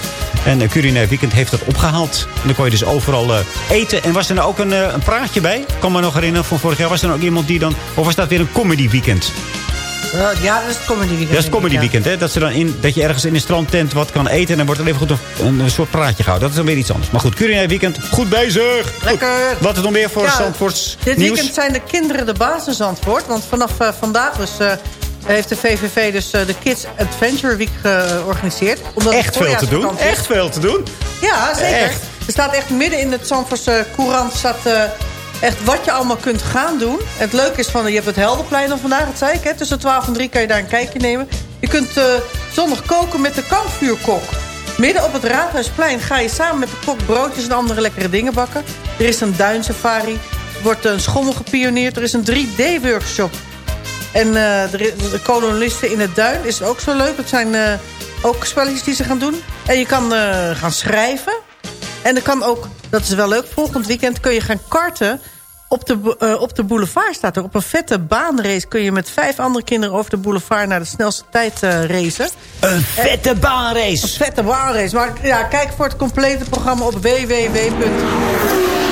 Speaker 9: En uh, Culinair Weekend heeft dat opgehaald. En dan kon je dus overal eten. En was er nou ook een, een praatje bij? Ik kan me nog herinneren van vorig jaar. Was er nou ook iemand die dan... Of was dat weer een comedy weekend?
Speaker 10: Ja, dat is het comedy weekend.
Speaker 9: Dat is het comedy weekend, hè? Dat, ze dan in, dat je ergens in een strandtent wat kan eten... en dan wordt er even goed een, een soort praatje gehouden. Dat is dan weer iets anders. Maar goed, culinair weekend, goed bezig.
Speaker 10: Lekker.
Speaker 9: Goed. Wat is nog meer voor
Speaker 10: Ja,
Speaker 9: Zandvoorts
Speaker 10: Dit
Speaker 9: nieuws?
Speaker 10: weekend zijn de kinderen de baas in Zandvoort. Want vanaf eh, vandaag dus, eh, heeft de VVV dus eh, de Kids Adventure Week georganiseerd. Omdat
Speaker 9: Echt veel te doen. Echt veel te doen.
Speaker 10: Ja, zeker.
Speaker 9: Echt.
Speaker 10: Er staat echt midden in het Zandvoortse courant staat, eh, echt wat je allemaal kunt gaan doen. En het leuke is van, je hebt het Helderplein dan vandaag, dat zei ik. Hè, tussen 12 en 3 kan je daar een kijkje nemen. Je kunt eh, zondag koken met de kampvuurkok. Midden op het Raadhuisplein ga je samen met de kok broodjes en andere lekkere dingen bakken. Er is een duinsafari. Er wordt een schommel gepioneerd. Er is een 3D-workshop. En eh, de kolonisten in het duin is ook zo leuk. Dat zijn eh, ook spelletjes die ze gaan doen. En je kan eh, gaan schrijven. En er kan ook, dat is wel leuk, volgend weekend kun je gaan karten. Op de, op de boulevard staat er. Op een vette baanrace kun je met vijf andere kinderen over de boulevard naar de snelste tijd racen.
Speaker 9: Een vette baanrace.
Speaker 10: Een vette baanrace. Maar ja, kijk voor het complete programma op www.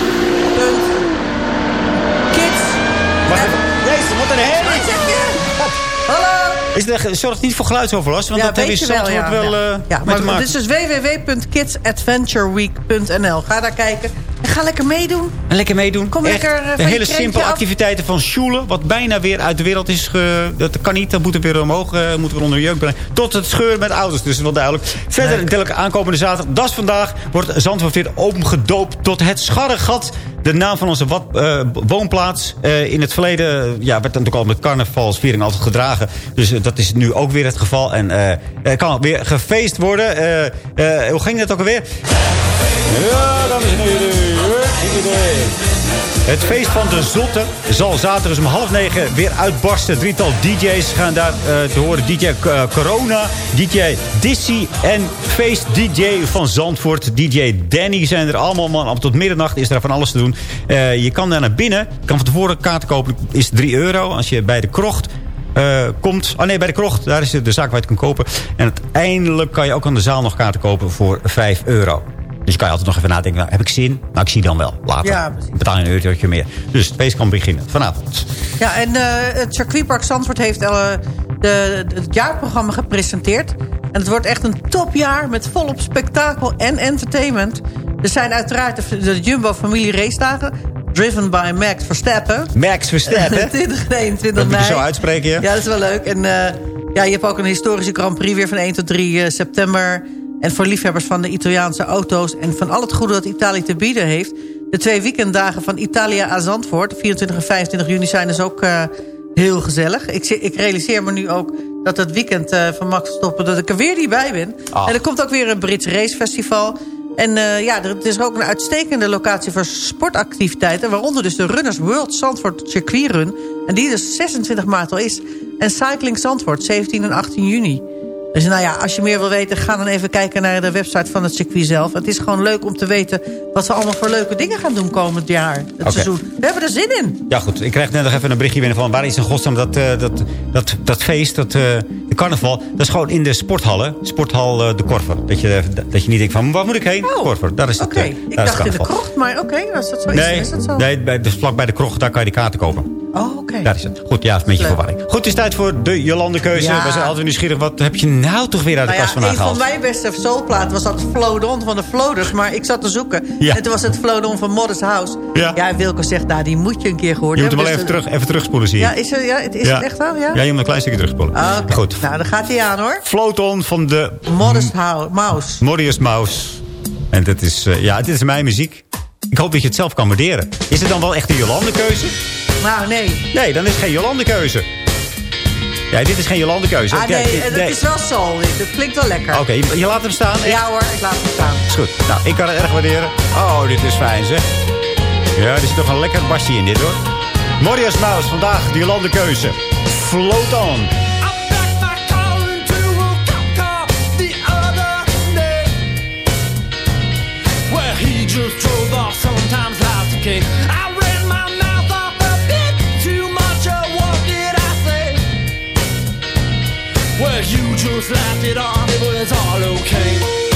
Speaker 9: Is zorgt niet voor geluidsoverlast? Want dat hebben we wel,
Speaker 10: ja.
Speaker 9: eh,
Speaker 10: ja, maar dit is dus www.kidsadventureweek.nl. Ga daar kijken. En ga lekker meedoen.
Speaker 9: En lekker meedoen.
Speaker 10: Kom
Speaker 9: Echt,
Speaker 10: lekker, eh,
Speaker 9: de
Speaker 10: je
Speaker 9: hele simpele
Speaker 10: af.
Speaker 9: activiteiten van Sjoelen. Wat bijna weer uit de wereld is. Ge, dat kan niet. Dat moet er weer omhoog. eh, moeten we onder de jeuk brengen. Tot het scheuren met auto's. Dus dat is wel duidelijk. Verder, aankomende zaterdag. Dat is vandaag. Wordt Zandvoort weer omgedoopt tot het Scharregat. De naam van onze wat, eh, woonplaats. Eh, in het verleden ja, werd natuurlijk al met carnavalsviering altijd gedragen. Dus eh, dat is nu ook weer het geval. En eh, er kan weer gefeest worden. Eh, eh, hoe ging dat ook alweer? Ja, dames en heren. Het feest van de Zotte zal zaterdag om half negen weer uitbarsten. Drietal DJ's gaan daar eh, te horen. DJ eh, Corona, DJ Dissy en feest DJ van Zandvoort. DJ Danny zijn er allemaal. Man. Tot middernacht is er van alles te doen. Eh, je kan daar naar binnen. Kan van tevoren kaarten kopen. Is 3 euro. Als je bij de krocht komt. Oh nee, bij de krocht. Daar is de zaak waar je het kan kopen. En uiteindelijk kan je ook aan de zaal nog kaarten kopen voor 5 euro. Dus je kan je altijd nog even nadenken. Nou, heb ik zin? Nou, ik zie dan wel. Later.
Speaker 10: Ja.
Speaker 9: Betaal je een eurotje meer. Dus het feest kan beginnen. Vanavond.
Speaker 10: Ja, en eh, het circuitpark Zandvoort heeft eh, de, het jaarprogramma gepresenteerd. En het wordt echt een topjaar met volop spektakel en entertainment. Er zijn uiteraard de, de Jumbo Familie Race Dagen. Driven by Max Verstappen.
Speaker 9: Max Verstappen.
Speaker 10: 20, 21
Speaker 9: Dat moet
Speaker 10: mei.
Speaker 9: je zo uitspreken, ja?
Speaker 10: Ja, dat is wel leuk. En eh, ja, je hebt ook een historische Grand Prix weer van 1 tot 3 eh, september. En voor liefhebbers van de Italiaanse auto's... en van al het goede dat Italië te bieden heeft... de twee weekenddagen van Italia aan Zandvoort... 24 en 25 juni zijn dus ook eh, heel gezellig. Ik, ik realiseer me nu ook dat het weekend eh, van Max Stoppen... dat ik er weer niet bij ben.
Speaker 9: Ah.
Speaker 10: En er komt ook weer een Brits racefestival... En eh, ja, het is ook een uitstekende locatie voor sportactiviteiten. Waaronder dus de Runners World Zandvoort Circuit Run. En die dus 26 maart al is. En Cycling Zandvoort, 17 en 18 juni. Dus nou ja, als je meer wil weten, ga dan even kijken naar de website van het circuit zelf. Het is gewoon leuk om te weten wat we allemaal voor leuke dingen gaan doen komend jaar. Het seizoen. We hebben er zin in.
Speaker 9: Ja goed, ik krijg net nog even een berichtje binnen van... waar is in godsnaam dat, eh, dat, dat, dat feest, dat, eh, de carnaval... dat is gewoon in de sporthallen, sporthal eh, De Korver. Dat je, dat je niet denkt van, waar moet ik heen? Korver, daar is het
Speaker 10: Oké, ik dacht in de krocht, maar oké, als dat zo is,
Speaker 9: Nee,
Speaker 10: is dat zo.
Speaker 9: nee bij, dus vlak bij de krocht, daar kan je die kaarten kopen.
Speaker 10: Oh, oké.
Speaker 9: Daar is het. Goed, ja, een beetje verwarring. Goed, het is tijd voor de Jolande-keuze.
Speaker 10: Ja.
Speaker 9: We zijn altijd nieuwsgierig. Wat heb je nou toch weer uit de
Speaker 10: Nou
Speaker 9: kast
Speaker 10: ja,
Speaker 9: vandaan
Speaker 10: een van
Speaker 9: gehaald?
Speaker 10: mijn beste soulplaten was dat Flodon van de Floders. Maar ik zat te zoeken.
Speaker 9: Ja.
Speaker 10: En toen was het Flodon van Modest House.
Speaker 9: Ja.
Speaker 10: Ja, en Wilco zegt, nou, die moet je een keer gehoord
Speaker 9: Je moet hem wel
Speaker 10: hebben.
Speaker 9: even,
Speaker 10: Dus,
Speaker 9: terug, even terugspoelen, zie je.
Speaker 10: Ja, is, er, ja, is het echt wel? Ja?
Speaker 9: Ja, je moet een klein stukje terugspoelen.
Speaker 10: Ah, oké.
Speaker 9: Goed.
Speaker 10: Nou, dan gaat hij aan, hoor.
Speaker 9: Floton van de
Speaker 10: Modest House. Mouse.
Speaker 9: Morius Mouse. En dit is, eh, ja, dit is mijn muziek. Ik hoop dat je het zelf kan waarderen. Is het dan wel echt een Jolande-keuze?
Speaker 10: Nou, nee.
Speaker 9: Nee, dan is het geen Jolande-keuze. Ja, dit is geen Jolande-keuze.
Speaker 10: Ah, nee, het is wel soul. dit. Het klinkt wel lekker.
Speaker 9: Oké, je, je laat hem staan?
Speaker 10: Ja hoor, ik laat hem staan.
Speaker 9: Is goed. Nou, ik kan het erg waarderen. Oh, dit is fijn, zeg. Ja, er zit toch een lekker basje in dit, hoor. Morius Mouse, vandaag de Jolande-keuze. Float on.
Speaker 8: Where he just just laughed it off, it was all okay.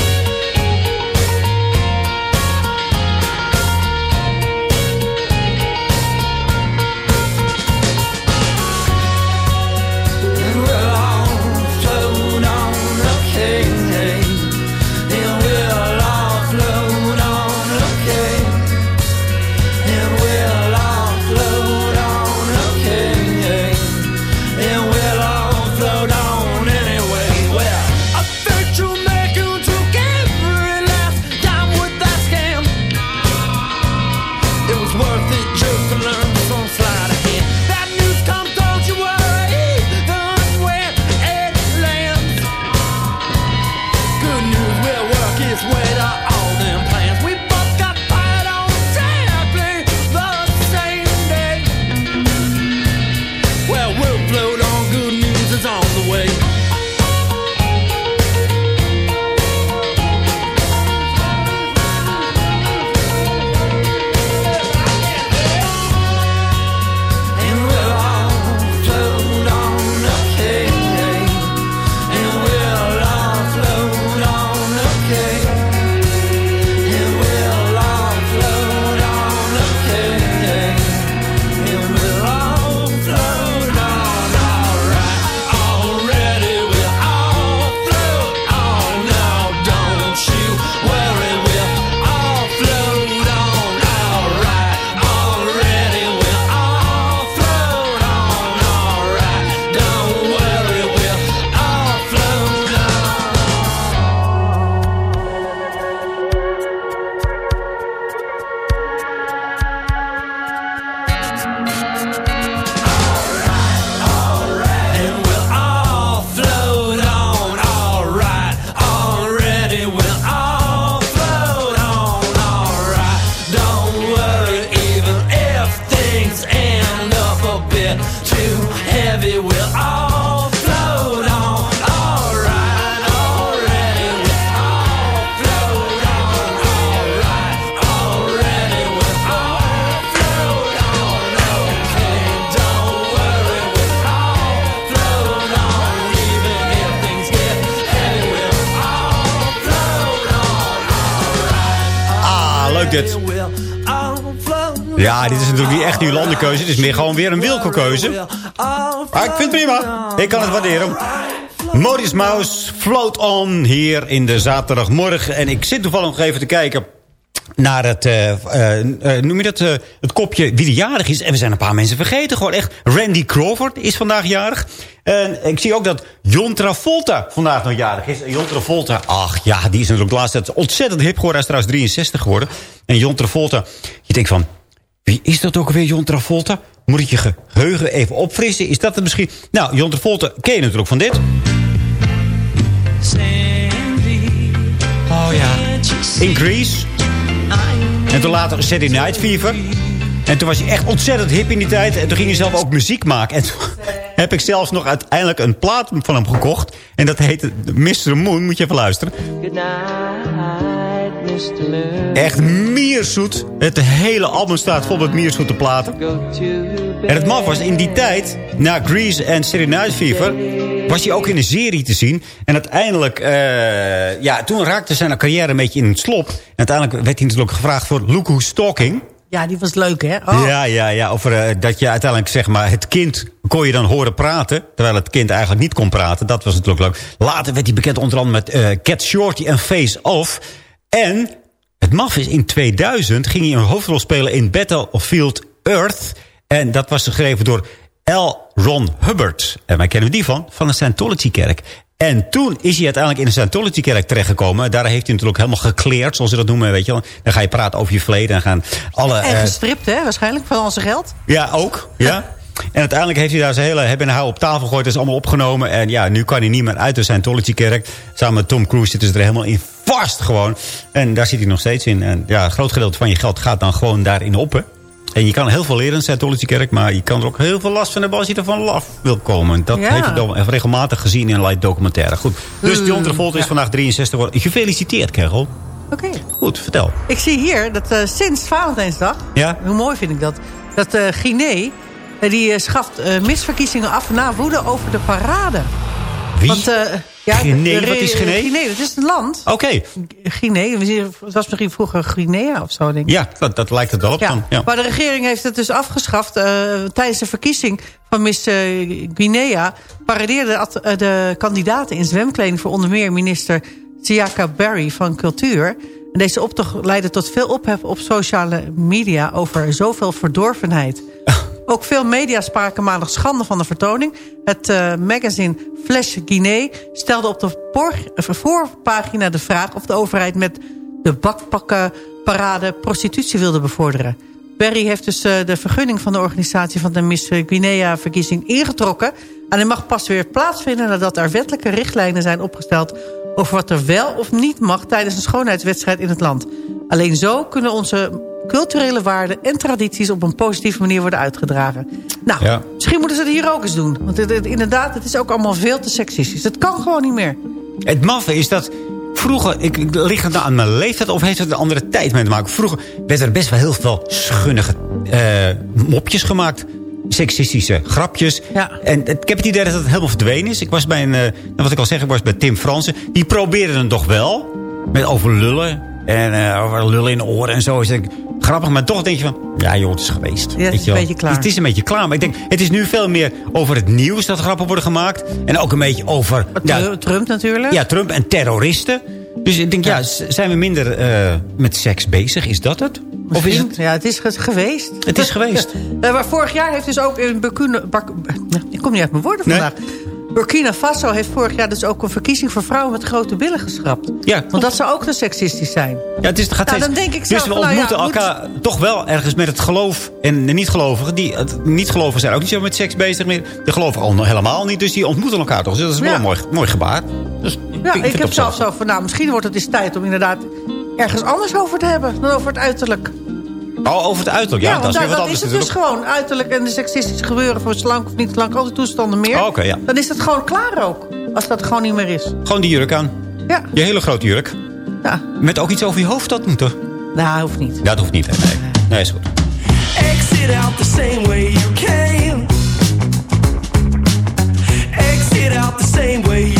Speaker 9: Ja, dit is natuurlijk niet echt uw landenkeuze. Het is meer gewoon weer een wilkelkeuze. Maar ik vind het prima. Ik kan het waarderen. Modus Mouse, Float On, hier in de zaterdagmorgen. En ik zit toevallig nog even te kijken naar het, eh, eh, eh, noem je dat, het kopje wie de jarig is. En we zijn een paar mensen vergeten. Gewoon echt, Randy Crawford is vandaag jarig. En ik zie ook dat John Travolta vandaag nog jarig is. En John Travolta, ach ja, die is natuurlijk de laatste tijd ontzettend hip geworden. Hij is trouwens 63 geworden. En John Travolta, je denkt van, wie is dat ook weer, John Travolta? Moet ik je geheugen even opfrissen? Is dat het misschien? Nou, John Travolta ken je natuurlijk van dit. Oh ja. In Greece. En toen later Saturday Night Fever. En toen was hij echt ontzettend hip in die tijd. En toen ging hij zelf ook muziek maken. En toen heb ik zelfs nog uiteindelijk een plaat van hem gekocht. En dat heette Mr. Moon. Moet je even luisteren. Echt mierzoet. Het hele album staat vol met mierzoete platen. En het maf was in die tijd, na Grease en Saturday Night Fever... was hij ook in een serie te zien. En uiteindelijk, eh, ja, toen raakte zijn carrière een beetje in het slop. En uiteindelijk werd hij natuurlijk gevraagd voor Look Who's Talking...
Speaker 10: Ja, die was leuk, hè? Oh.
Speaker 9: Ja, ja, ja. Over eh, dat je uiteindelijk, zeg maar, het kind kon je dan horen praten. Terwijl het kind eigenlijk niet kon praten. Dat was natuurlijk leuk. Later werd hij bekend onder andere met eh, Cat Shorty en Face Off. En het maf is, in 2000 ging hij een hoofdrol spelen in Battlefield Earth. En dat was geschreven door L. Ron Hubbard. En wij kennen die van, van de Scientology-kerk. En toen is hij uiteindelijk in de Scientology-kerk terechtgekomen. Daar heeft hij natuurlijk helemaal gekleerd, zoals ze dat noemen. Weet je wel. Dan ga je praten over je verleden. En gaan alle,
Speaker 10: En
Speaker 9: eh,
Speaker 10: gestript, hè? Waarschijnlijk van al zijn geld.
Speaker 9: ja, ook. Ja. En uiteindelijk heeft hij daar zijn hele hebben en hou op tafel gegooid. Dat is allemaal opgenomen. En ja, nu kan hij niet meer uit de Scientology-kerk. Samen met Tom Cruise zitten ze er helemaal in vast gewoon. En daar zit hij nog steeds in. En ja, een groot gedeelte van je geld gaat dan gewoon daarin op. Hè. En je kan heel veel leren in de Scientology-kerk. Maar je kan er ook heel veel last van hebben als je er van af wil komen. Dat
Speaker 10: Ja.
Speaker 9: heeft hij dan regelmatig gezien in light documentaire. Goed. Dus John Travolta is vandaag 63 geworden. Gefeliciteerd, Kerel.
Speaker 10: Oké.
Speaker 9: Goed, vertel.
Speaker 10: Ik zie hier dat eh, sinds Valentijnsdag...
Speaker 9: Ja?
Speaker 10: Hoe mooi vind ik dat. Dat Guinea, eh, die schaft misverkiezingen af na woede over de parade.
Speaker 9: Wie?
Speaker 10: Want, ja,
Speaker 9: Guinea, wat is Guinea?
Speaker 10: Guinea, dat is een land.
Speaker 9: Oké.
Speaker 10: Guinea, we zien- het was misschien vroeger Guinea of zo, denk ik.
Speaker 9: Ja, dat, dat lijkt het wel op dan. Ja.
Speaker 10: Maar de regering heeft het dus afgeschaft. eh, tijdens de verkiezing van Miss eh, Guinea... paradeerden de, ad- eh, de kandidaten in zwemkleding... voor onder meer minister Siaka Barry van Cultuur. En deze optocht leidde tot veel ophef op sociale media... over zoveel verdorvenheid. Ook veel media spraken maandag schande van de vertoning. Het eh, magazine Flash Guinea stelde op de voorpagina de vraag... of de overheid met de bakpakkenparade prostitutie wilde bevorderen. Berry heeft dus eh, de vergunning van de organisatie van de Miss Guinea-verkiezing ingetrokken. En hij mag pas weer plaatsvinden nadat er wettelijke richtlijnen zijn opgesteld... over wat er wel of niet mag tijdens een schoonheidswedstrijd in het land. Alleen zo kunnen onze culturele waarden en tradities op een positieve manier worden uitgedragen. Nou,
Speaker 9: Ja.
Speaker 10: misschien moeten ze het hier ook eens doen. Want het, het- inderdaad, het is ook allemaal veel te seksistisch. Het kan gewoon niet meer.
Speaker 9: Het maffe is dat vroeger, ik, ik- ligt het nou aan mijn leeftijd of heeft het een andere tijd mee te maken? Vroeger werd er best wel heel veel schunnige eh, mopjes gemaakt. Seksistische grapjes. En het- ik heb het idee dat het helemaal verdwenen is. Ik was bij een, eh, nou, wat ik al zeg, ik was bij Tim Fransen. Die probeerden het toch wel. Met over lullen. En eh, over lullen in de oren en zo. Is het grappig, maar toch denk je van... Ja joh, het is geweest.
Speaker 10: Ja, het is een beetje klaar.
Speaker 9: Het is een beetje klaar. Maar ik denk, het is nu veel meer over het nieuws dat grappen worden gemaakt. En ook een beetje over... ja,
Speaker 10: Trump natuurlijk.
Speaker 9: ja, Trump en terroristen. Dus ik denk, ja, zijn we minder eh, met seks bezig? Is dat het? Of is het?
Speaker 10: Ja, het is ge- geweest.
Speaker 9: Het is geweest.
Speaker 10: Eh, maar vorig jaar heeft dus ook in Burkina... Bak- ik kom niet uit mijn woorden
Speaker 9: Nee.
Speaker 10: vandaag. Burkina Faso heeft vorig jaar dus ook een verkiezing voor vrouwen met grote billen geschrapt.
Speaker 9: Ja,
Speaker 10: Want dat zou ook te seksistisch zijn.
Speaker 9: Ja, het, is, het gaat
Speaker 10: Nou, dan denk ik
Speaker 9: Dus
Speaker 10: zelf
Speaker 9: we
Speaker 10: nou ja,
Speaker 9: ontmoeten
Speaker 10: moet-
Speaker 9: elkaar toch wel ergens met het geloof en de niet-gelovigen. Die, niet-gelovigen zijn ook niet zo met seks bezig meer. De gelovigen al helemaal niet, dus die ontmoeten elkaar toch. Dus dat is wel
Speaker 10: Ja.
Speaker 9: een mooi, mooi gebaar. Dus ik,
Speaker 10: Ja, ik heb zelf zo van, nou, misschien wordt het eens tijd om inderdaad ergens anders over te hebben dan over het uiterlijk.
Speaker 9: Oh, over het uiterlijk. Ja,
Speaker 10: Ja,
Speaker 9: dat
Speaker 10: want
Speaker 9: is weer
Speaker 10: daar,
Speaker 9: wat
Speaker 10: dat is het dus gewoon. Uiterlijk en de seksistische gebeuren voor slank of niet slank, al die toestanden meer.
Speaker 9: Oh, oké, ja.
Speaker 10: Dan is het gewoon klaar ook. Als dat gewoon niet meer is.
Speaker 9: Gewoon die jurk aan.
Speaker 10: Ja.
Speaker 9: Je hele grote jurk.
Speaker 10: Ja.
Speaker 9: Met ook iets over je hoofd, dat moet toch?
Speaker 10: Nou, hoeft niet.
Speaker 9: Dat hoeft niet, hè? Nee, nee is goed.
Speaker 8: Exit out the same way you came. Exit out the same way you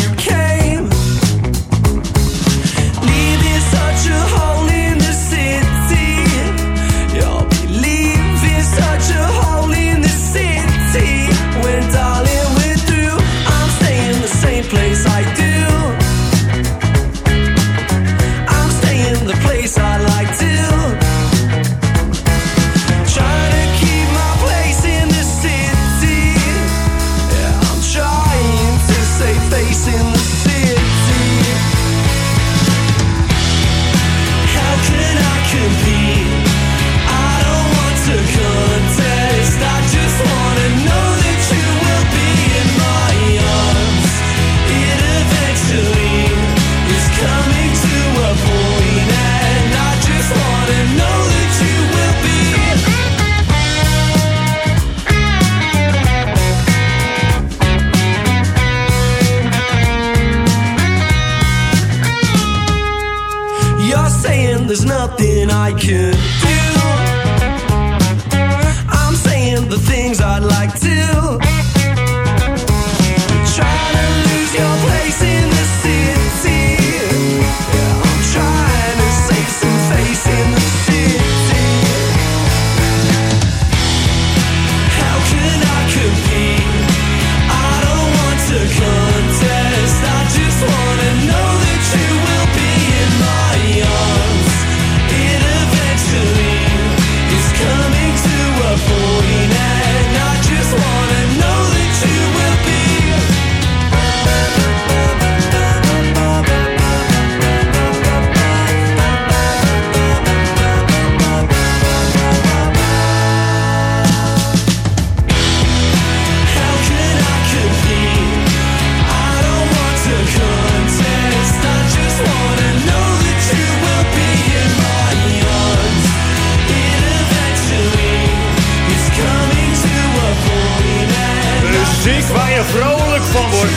Speaker 9: vrolijk van wordt.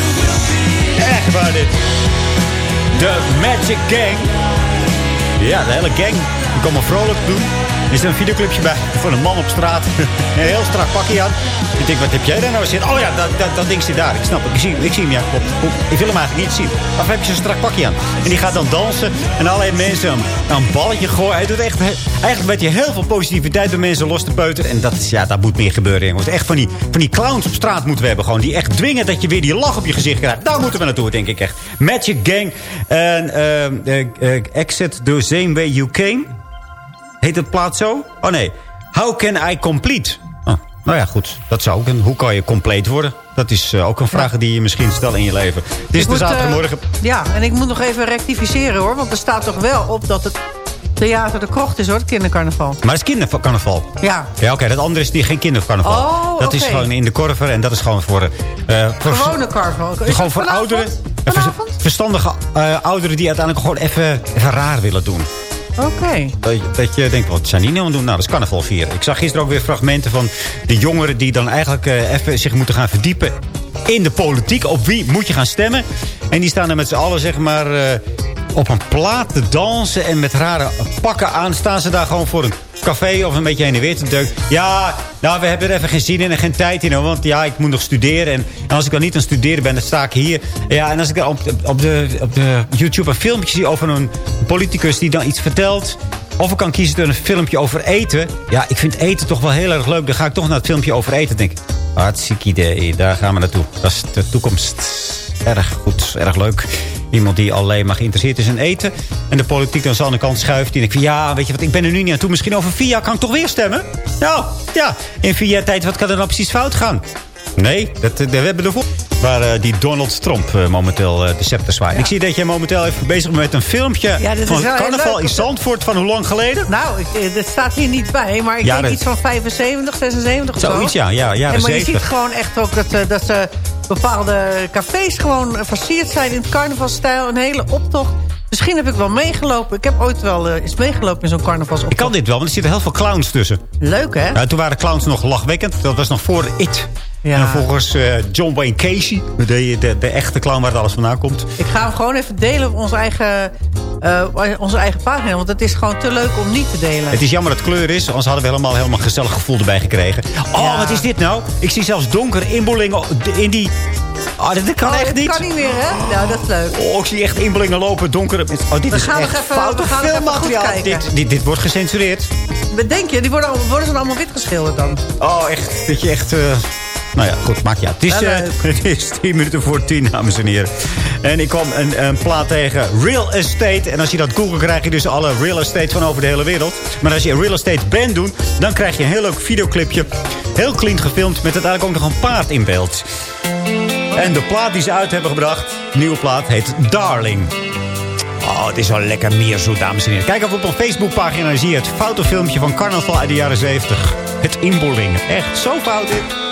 Speaker 9: Echt waar dit. De Magic Gang. Ja, de hele gang. Die komen vrolijk doen. Er is een videoclipje bij van een man op straat. Een heel strak pakje aan. Ik denk, wat heb jij daar nou zitten? Oh ja, dat, dat, dat ding zit daar. Ik snap het. Ik zie, ik zie hem, ja. Ik wil hem eigenlijk niet zien. Of heb je zo'n strak pakje aan? En die gaat dan dansen. En allerlei mensen een, een balletje gooien. Hij doet echt, eigenlijk weet je heel veel positiviteit bij mensen los te peuteren. En dat, is, ja, dat moet meer gebeuren, jongens. Echt van die, van die clowns op straat moeten we hebben. Gewoon, die echt dwingen dat je weer die lach op je gezicht krijgt. Daar moeten we naartoe, denk ik echt. Magic Gang. En ehm, eh, eh, Exit the Same Way You Came. Heet het plaat zo? Oh nee. How can I complete? Oh, nou ja, goed. Dat zou ook. En hoe kan je compleet worden? Dat is eh, ook een vraag die je misschien stelt in je leven. Het is
Speaker 10: Ik
Speaker 9: de
Speaker 10: moet, eh,
Speaker 9: zaterdagmorgen.
Speaker 10: ja, en ik moet nog even rectificeren hoor. Want er staat toch wel op dat het theater de krocht is hoor, het kindercarnaval.
Speaker 9: Maar het is kindercarnaval.
Speaker 10: Ja.
Speaker 9: Ja, oké. dat andere is die geen kindercarnaval.
Speaker 10: Oh,
Speaker 9: dat is gewoon in de korver. En dat is gewoon voor... eh, voor
Speaker 10: Gewone carnaval.
Speaker 9: Gewoon voor ouderen. vers- verstandige ouderen die uiteindelijk gewoon even, even raar willen doen.
Speaker 10: Oké.
Speaker 9: Dat, dat je denkt, wat zijn die nou aan het doen? Nou, dat is carnaval vieren. Ik zag gisteren ook weer fragmenten van de jongeren... die dan eigenlijk eh, even zich moeten gaan verdiepen in de politiek. Op wie moet je gaan stemmen? En die staan er met z'n allen, zeg maar... eh, op een plaat te dansen en met rare pakken aan... staan ze daar gewoon voor een café of een beetje heen en weer te deuken. Ja, nou, we hebben er even geen zin in en geen tijd in. Want ja, ik moet nog studeren. En, als ik dan niet aan het studeren ben, dan sta ik hier. Ja, en als ik op, de, op de YouTube een filmpje zie over een politicus die dan iets vertelt... Of ik kan kiezen tussen een filmpje over eten. Ja, ik vind eten toch wel heel erg leuk. Dan ga ik toch naar het filmpje over eten. denk ik, hartstikke idee. Daar gaan we naartoe. Dat is de toekomst. Erg goed, erg leuk. Iemand die alleen maar geïnteresseerd is in eten. En de politiek dan zo aan de kant schuift. Die denkt van ja, weet je wat, ik ben er nu niet aan toe. Misschien over vier jaar kan ik toch weer stemmen? Nou, ja. In vier jaar tijd, wat kan er nou precies fout gaan? Nee, dat, eh, we hebben ervoor. Waar eh, die Donald Trump eh, momenteel eh, de scepter zwaait. Ik zie dat jij momenteel even bezig bent met een filmpje
Speaker 10: Ja,
Speaker 9: van carnaval
Speaker 10: leuk.
Speaker 9: in Zandvoort van hoe lang geleden?
Speaker 10: Nou, ik, dat staat hier niet bij, maar ik
Speaker 9: Ja,
Speaker 10: denk
Speaker 9: dat-
Speaker 10: iets van 75, 76 of zo.
Speaker 9: Zoiets, ja, ja, jaren
Speaker 10: en, maar je
Speaker 9: 70.
Speaker 10: ziet gewoon echt ook dat, dat ze bepaalde cafés gewoon versierd zijn in het carnavalstijl. Een hele optocht. Misschien heb ik wel meegelopen. Ik heb ooit wel eh, eens meegelopen in zo'n carnavalsoptocht.
Speaker 9: Ik kan dit wel, want er zitten heel veel clowns tussen.
Speaker 10: Leuk, hè?
Speaker 9: Ja, toen waren clowns nog lachwekkend. Dat was nog voor It.
Speaker 10: Ja.
Speaker 9: En volgens eh, John Wayne Casey, de, de, de echte clown waar het alles vandaan komt.
Speaker 10: Ik ga hem gewoon even delen op onze eigen, eh, onze eigen pagina. Want het is gewoon te leuk om niet te delen.
Speaker 9: Het is jammer dat het kleur is, anders hadden we helemaal, helemaal gezellig gevoel erbij gekregen. Oh,
Speaker 10: Ja.
Speaker 9: wat is dit nou? Ik zie zelfs donker inbollingen in die... Oh, dit kan
Speaker 10: Oh,
Speaker 9: echt
Speaker 10: dat
Speaker 9: niet.
Speaker 10: kan niet meer, hè? Nou, dat is leuk.
Speaker 9: Oh, ik zie echt inbollingen lopen, donker. Oh, dit
Speaker 10: We
Speaker 9: is
Speaker 10: gaan
Speaker 9: echt
Speaker 10: even-
Speaker 9: fout
Speaker 10: we gaan nog even goed
Speaker 9: filmmateriaal.
Speaker 10: kijken.
Speaker 9: Dit, dit, dit wordt gecensureerd.
Speaker 10: Wat denk je? Die worden, worden ze dan allemaal wit geschilderd dan?
Speaker 9: Oh, echt. Dat je echt... eh, Nou ja, goed, maakt ja. Het is,
Speaker 10: Wel
Speaker 9: eh,
Speaker 10: leuk.
Speaker 9: het is 10 minuten voor 10, dames en heren. En ik kwam een, een plaat tegen Real Estate. En als je dat googelt, krijg je dus alle real estate van over de hele wereld. Maar als je een real estate band doet, dan krijg je een heel leuk videoclipje. Heel clean gefilmd, met uiteindelijk ook nog een paard in beeld. En de plaat die ze uit hebben gebracht, nieuwe plaat, heet Darling. Oh, het is wel lekker meer zo, dames en heren. Kijk even op een Facebookpagina en zie je het fotofilmpje van carnaval uit de jaren 70. Het inbolling. Echt zo fout dit.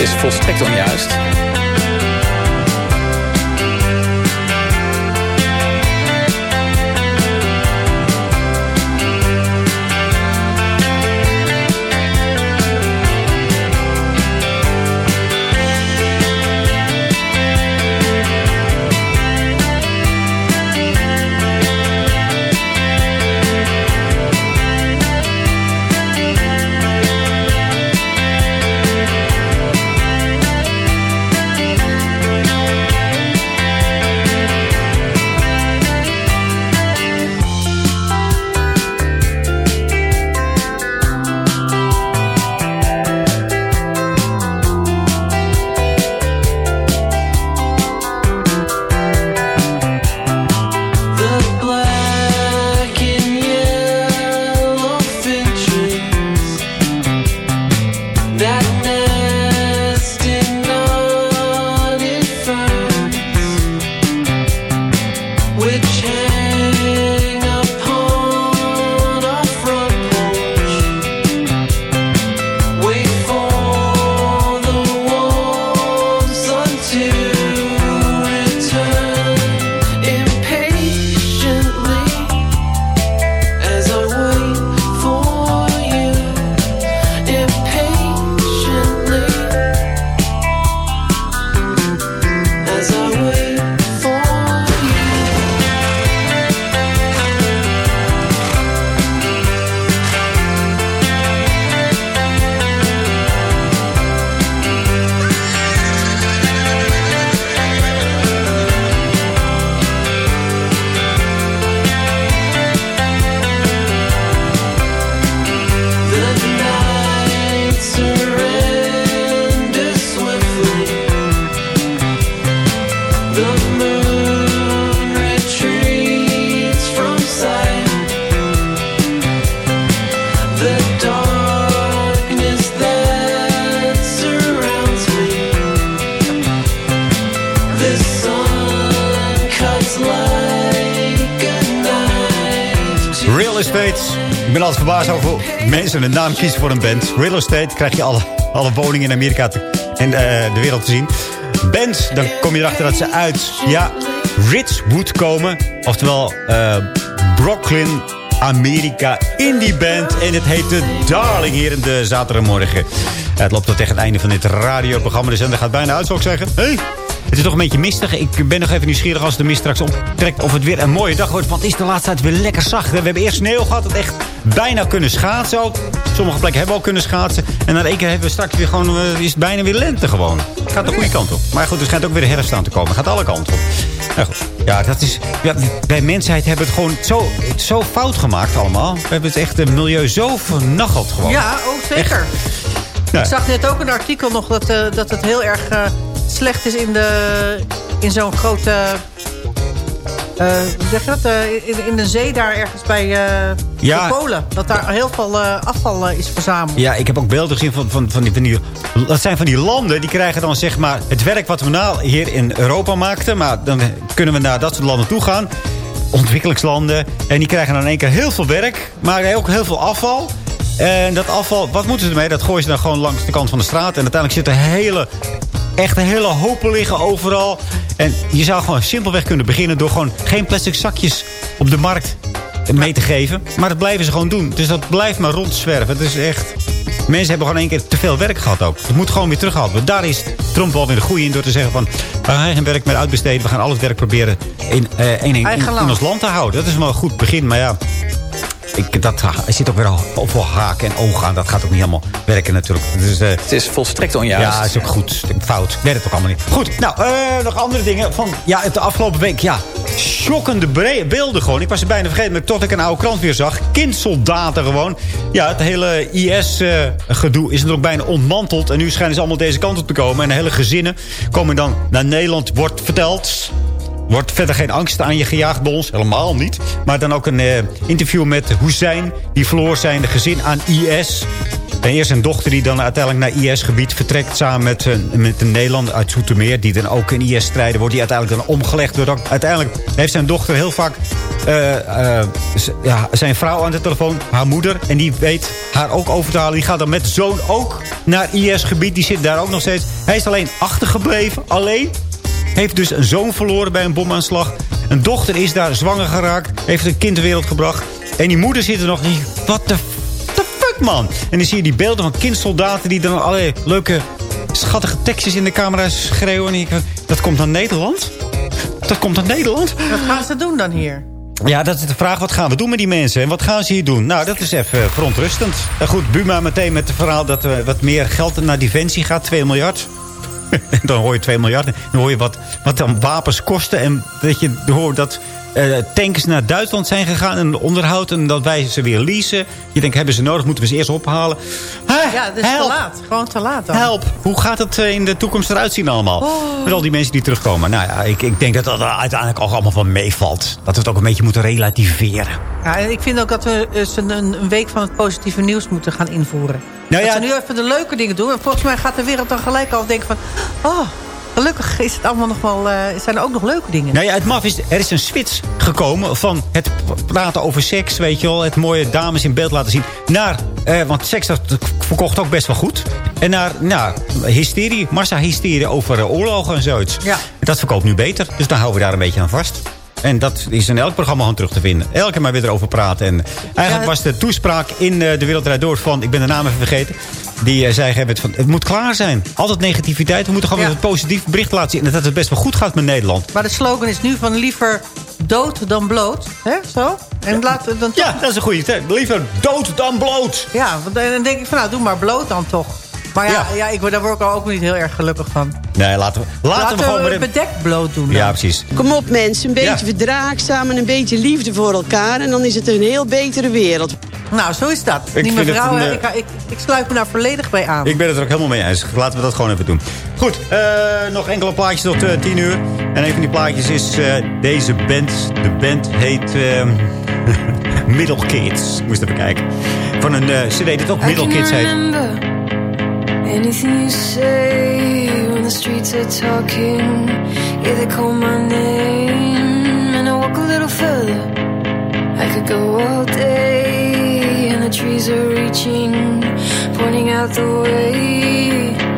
Speaker 15: Is volstrekt onjuist.
Speaker 9: Ik ben altijd verbaasd over mensen een naam kiezen voor een band. Real Estate krijg je alle, alle woningen in Amerika en eh, de wereld te zien. Band, dan kom je erachter dat ze uit, ja, Ridgewood komen. Oftewel, eh, Brooklyn, Amerika, indie band. En het heet de Darling hier in de zaterdagmorgen. Het loopt tot tegen het einde van dit radioprogramma. De zender gaat bijna uit, zou ik zeggen. Hey. Het is toch een beetje mistig. Ik ben nog even nieuwsgierig als de mist straks optrekt... of het weer een mooie dag wordt. Want het is de laatste tijd weer lekker zacht. We hebben eerst sneeuw gehad. Het echt bijna kunnen schaatsen ook. Sommige plekken hebben we al kunnen schaatsen. En na één keer hebben we straks weer gewoon... eh, is het bijna weer lente gewoon. Het gaat de goede kant op. Maar goed, er schijnt ook weer de herfst aan te komen. Het gaat alle kanten op. Nou goed. Ja, dat is, ja, bij mensheid hebben we het gewoon zo, zo fout gemaakt allemaal. We hebben het echt het milieu zo vernacheld gewoon.
Speaker 10: Ja, oh zeker. Ik zag net ook een artikel nog dat, eh, dat het heel erg eh, slecht is in, de, in zo'n grote... eh, hoe zeg je dat? Eh, in, in de zee daar ergens bij eh,
Speaker 9: Ja.
Speaker 10: de Polen. Dat daar heel veel afval is verzameld.
Speaker 9: Ja, ik heb ook beelden gezien van, van, van, die, van die... Dat zijn van die landen, die krijgen dan zeg maar... het werk wat we nou hier in Europa maakten... maar dan kunnen we naar dat soort landen toe gaan. Ontwikkelingslanden. En die krijgen dan in één keer heel veel werk... maar ook heel veel afval. En dat afval, wat moeten ze ermee? Dat gooien ze dan gewoon langs de kant van de straat. En uiteindelijk zitten hele... Echt hele hopen liggen overal. En je zou gewoon simpelweg kunnen beginnen... door gewoon geen plastic zakjes op de markt mee te geven. Maar dat blijven ze gewoon doen. Dus dat blijft maar rondzwerven. Het is echt... Mensen hebben gewoon één keer te veel werk gehad ook. Het moet gewoon weer teruggehaald worden. Daar is Trump wel weer de goede in door te zeggen van... we gaan geen werk meer uitbesteden. We gaan al het werk proberen in, eh, in, in, ons land te houden. Dat is wel een goed begin. Maar ja, ik, dat er zit ook weer al voor haken en ogen aan. Dat gaat ook niet helemaal werken natuurlijk. Dus, eh,
Speaker 15: Het is volstrekt onjuist.
Speaker 9: ja, is ook goed. Fout. Weet het ook allemaal niet. Goed, nou, eh, nog andere dingen. Van, ja, de afgelopen week, ja, schokkende beelden gewoon. Ik was er bijna vergeten, maar dat ik een oude krant weer zag. Kindsoldaten gewoon. Ja, het hele IS-gedoe is er ook bijna ontmanteld. En nu schijnen ze allemaal deze kant op te komen. En de hele gezinnen komen dan naar Nederland, wordt verteld... Wordt verder geen angst aan je gejaagd bij ons. Helemaal niet. Maar dan ook een eh, interview met Hussein. Die verloor zijn gezin aan IS. En eerst een dochter die dan uiteindelijk naar IS-gebied vertrekt... samen met, eh, met een Nederlander uit Zoetermeer... die dan ook in IS-strijden wordt. Die uiteindelijk dan omgelegd wordt. Uiteindelijk heeft zijn dochter heel vaak... eh, eh, ja, zijn vrouw aan de telefoon, haar moeder. En die weet haar ook over te halen. Die gaat dan met zoon ook naar IS-gebied. Die zit daar ook nog steeds. Hij is alleen achtergebleven. Alleen heeft dus een zoon verloren bij een bomaanslag. Een dochter is daar zwanger geraakt. Heeft een kind ter wereld gebracht. En die moeder zit er nog. Wat de the fuck, man? En dan zie je die beelden van kindsoldaten... die dan allerlei leuke, schattige tekstjes in de camera schreeuwen. En ik, dat komt aan Nederland? Dat komt aan Nederland?
Speaker 10: Wat gaan ze doen dan hier?
Speaker 9: Ja, dat is de vraag. Wat gaan we doen met die mensen? En wat gaan ze hier doen? Nou, dat is even verontrustend. En goed, Buma meteen met het verhaal dat er wat meer geld naar defensie gaat. 2 miljard. dan hoor je 2 miljard. Dan hoor je wat, wat dan wapens kosten. En dat je hoort dat eh, tankers naar Duitsland zijn gegaan. En onderhoud. En dat wij ze weer leasen. Je denkt, hebben ze nodig? Moeten we ze eerst ophalen?
Speaker 10: Ja, dat is
Speaker 9: help.
Speaker 10: te laat. Gewoon te laat dan.
Speaker 9: Help! Hoe gaat het eh, in de toekomst eruit zien allemaal? Met al die mensen die terugkomen. Nou ja, ik, ik denk dat dat er uiteindelijk ook allemaal van meevalt. Dat we het ook een beetje moeten relativeren.
Speaker 10: Ja, en ik vind ook dat we eens een, een week van het positieve nieuws moeten gaan invoeren.
Speaker 9: Nou ja,
Speaker 10: dat we nu even de leuke dingen doen. En volgens mij gaat de wereld dan gelijk al denken van... Oh, gelukkig is het allemaal nog wel, eh, zijn er ook nog leuke dingen.
Speaker 9: Nou ja, het maf is, er is een switch gekomen van het praten over seks, weet je wel. Het mooie dames in beeld laten zien. Naar, eh, want seks dat verkocht ook best wel goed. En naar, nou, hysterie, massa-hysterie over eh, oorlogen en zoiets.
Speaker 10: Ja.
Speaker 9: Dat verkoopt nu beter, dus dan houden we daar een beetje aan vast. En dat is in elk programma gewoon terug te vinden. Elke maar weer erover praten. En eigenlijk was de toespraak in de Wereld Door van... ik ben de naam even vergeten. Die uh, zei het, van, het moet klaar zijn. Altijd negativiteit. We moeten gewoon
Speaker 10: Ja.
Speaker 9: een positief bericht laten zien. En dat het best wel goed gaat met Nederland.
Speaker 10: Maar de slogan is nu van liever dood dan bloot. Hè, zo? En laten we dan
Speaker 9: Ja, dat is een goede. Liever dood dan bloot.
Speaker 10: Ja, want dan denk ik van nou, doe maar bloot dan toch. Maar ja,
Speaker 9: Ja.
Speaker 10: ja. ik word daar word ik ook niet heel erg gelukkig van.
Speaker 9: Nee, laten we, laten
Speaker 10: Laten
Speaker 9: we gewoon maar...
Speaker 10: bedekt bloot doen dan.
Speaker 9: Ja, precies.
Speaker 16: Kom op mensen, een beetje
Speaker 9: Ja.
Speaker 16: verdraagzaam en een beetje liefde voor elkaar... en dan is het een heel betere wereld.
Speaker 10: Nou, zo is dat.
Speaker 9: Ik
Speaker 10: Die mevrouw,
Speaker 9: een,
Speaker 10: ik,
Speaker 9: eh,
Speaker 10: ik, ik sluit me daar volledig bij aan.
Speaker 9: Ik ben het er ook helemaal mee eens. Laten we dat gewoon even doen. Goed, eh, nog enkele plaatjes tot eh, 10 uur. En een van die plaatjes is eh, deze band. De band heet eh, Middle Kids. Moest even kijken. Van een eh, cd dat ook Middle Kids heet.
Speaker 17: Anything you say when the streets are talking, yeah, they call my name, and I walk a little further. I could go all day, and the trees are reaching, pointing out the way.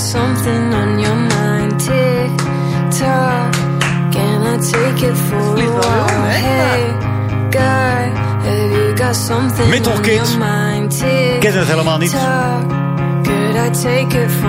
Speaker 17: Something on your mind? Tick tock, can I take it for a while? Hey, guy, have you got something
Speaker 9: Metal
Speaker 17: on
Speaker 9: Kids.
Speaker 17: your mind? Tick
Speaker 9: ken het helemaal niet.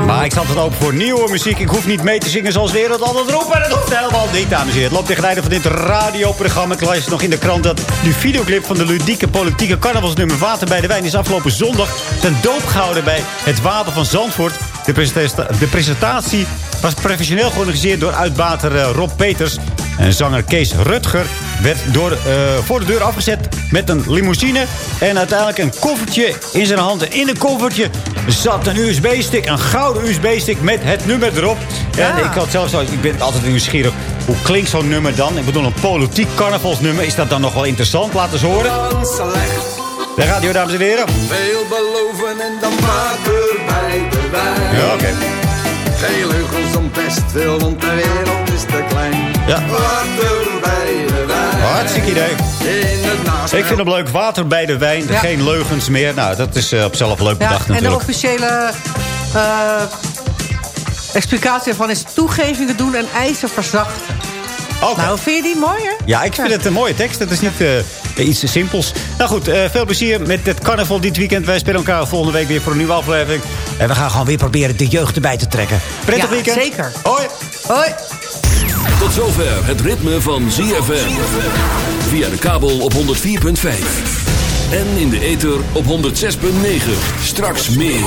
Speaker 9: Maar ik sta altijd open voor nieuwe muziek. Ik hoef niet mee te zingen zoals wereld altijd roepen. Dat hoeft helemaal niet, dames en heren. Het loopt tegen het einde van dit radioprogramma. Ik lees nog in de krant dat die videoclip van de ludieke politieke carnavalsnummer Water bij de Wijn is afgelopen zondag ten doop gehouden bij het Wapen van Zandvoort. De, presenta- de presentatie was professioneel georganiseerd door uitbater eh, Rob Peters. En zanger Kees Rutger werd door, eh, voor de deur afgezet met een limousine. En uiteindelijk een koffertje in zijn hand. En in een koffertje zat een USB-stick, een gouden USB-stick met het nummer erop. En ik had zelfs, al- ik ben altijd nieuwsgierig, hoe klinkt zo'n nummer dan? Ik bedoel, een politiek carnavalsnummer, is dat dan nog wel interessant? Laat eens horen. Daar gaat hij, dames en heren.
Speaker 18: Veel beloven en dan water bij
Speaker 9: Ja, oké.
Speaker 18: Geen leugens om best veel, want de wereld is te klein.
Speaker 9: Ja.
Speaker 18: Water bij de wijn.
Speaker 9: Hartstikke idee.
Speaker 18: In het naast.
Speaker 9: Ik vind het leuk. Water bij de wijn.
Speaker 10: Ja.
Speaker 9: Geen leugens meer. Nou, dat is eh, op zelf leuk
Speaker 10: Ja,
Speaker 9: bedacht
Speaker 10: en de
Speaker 9: natuurlijk.
Speaker 10: officiële eh, explicatie ervan is toegevingen doen en eisen verzachten. Nou, vind je die mooi, hè?
Speaker 9: Ja, ik vind het een mooie tekst. Het is niet eh, iets simpels. Nou goed, eh, veel plezier met het carnaval dit weekend. Wij spelen elkaar volgende week weer voor een nieuwe aflevering. En we gaan gewoon weer proberen de jeugd erbij te trekken. Prettig
Speaker 10: Ja,
Speaker 9: weekend.
Speaker 10: zeker.
Speaker 9: Hoi.
Speaker 10: Hoi.
Speaker 1: Tot zover het ritme van ZFM. Via de kabel op 104.5. En in de ether op 106.9. Straks meer.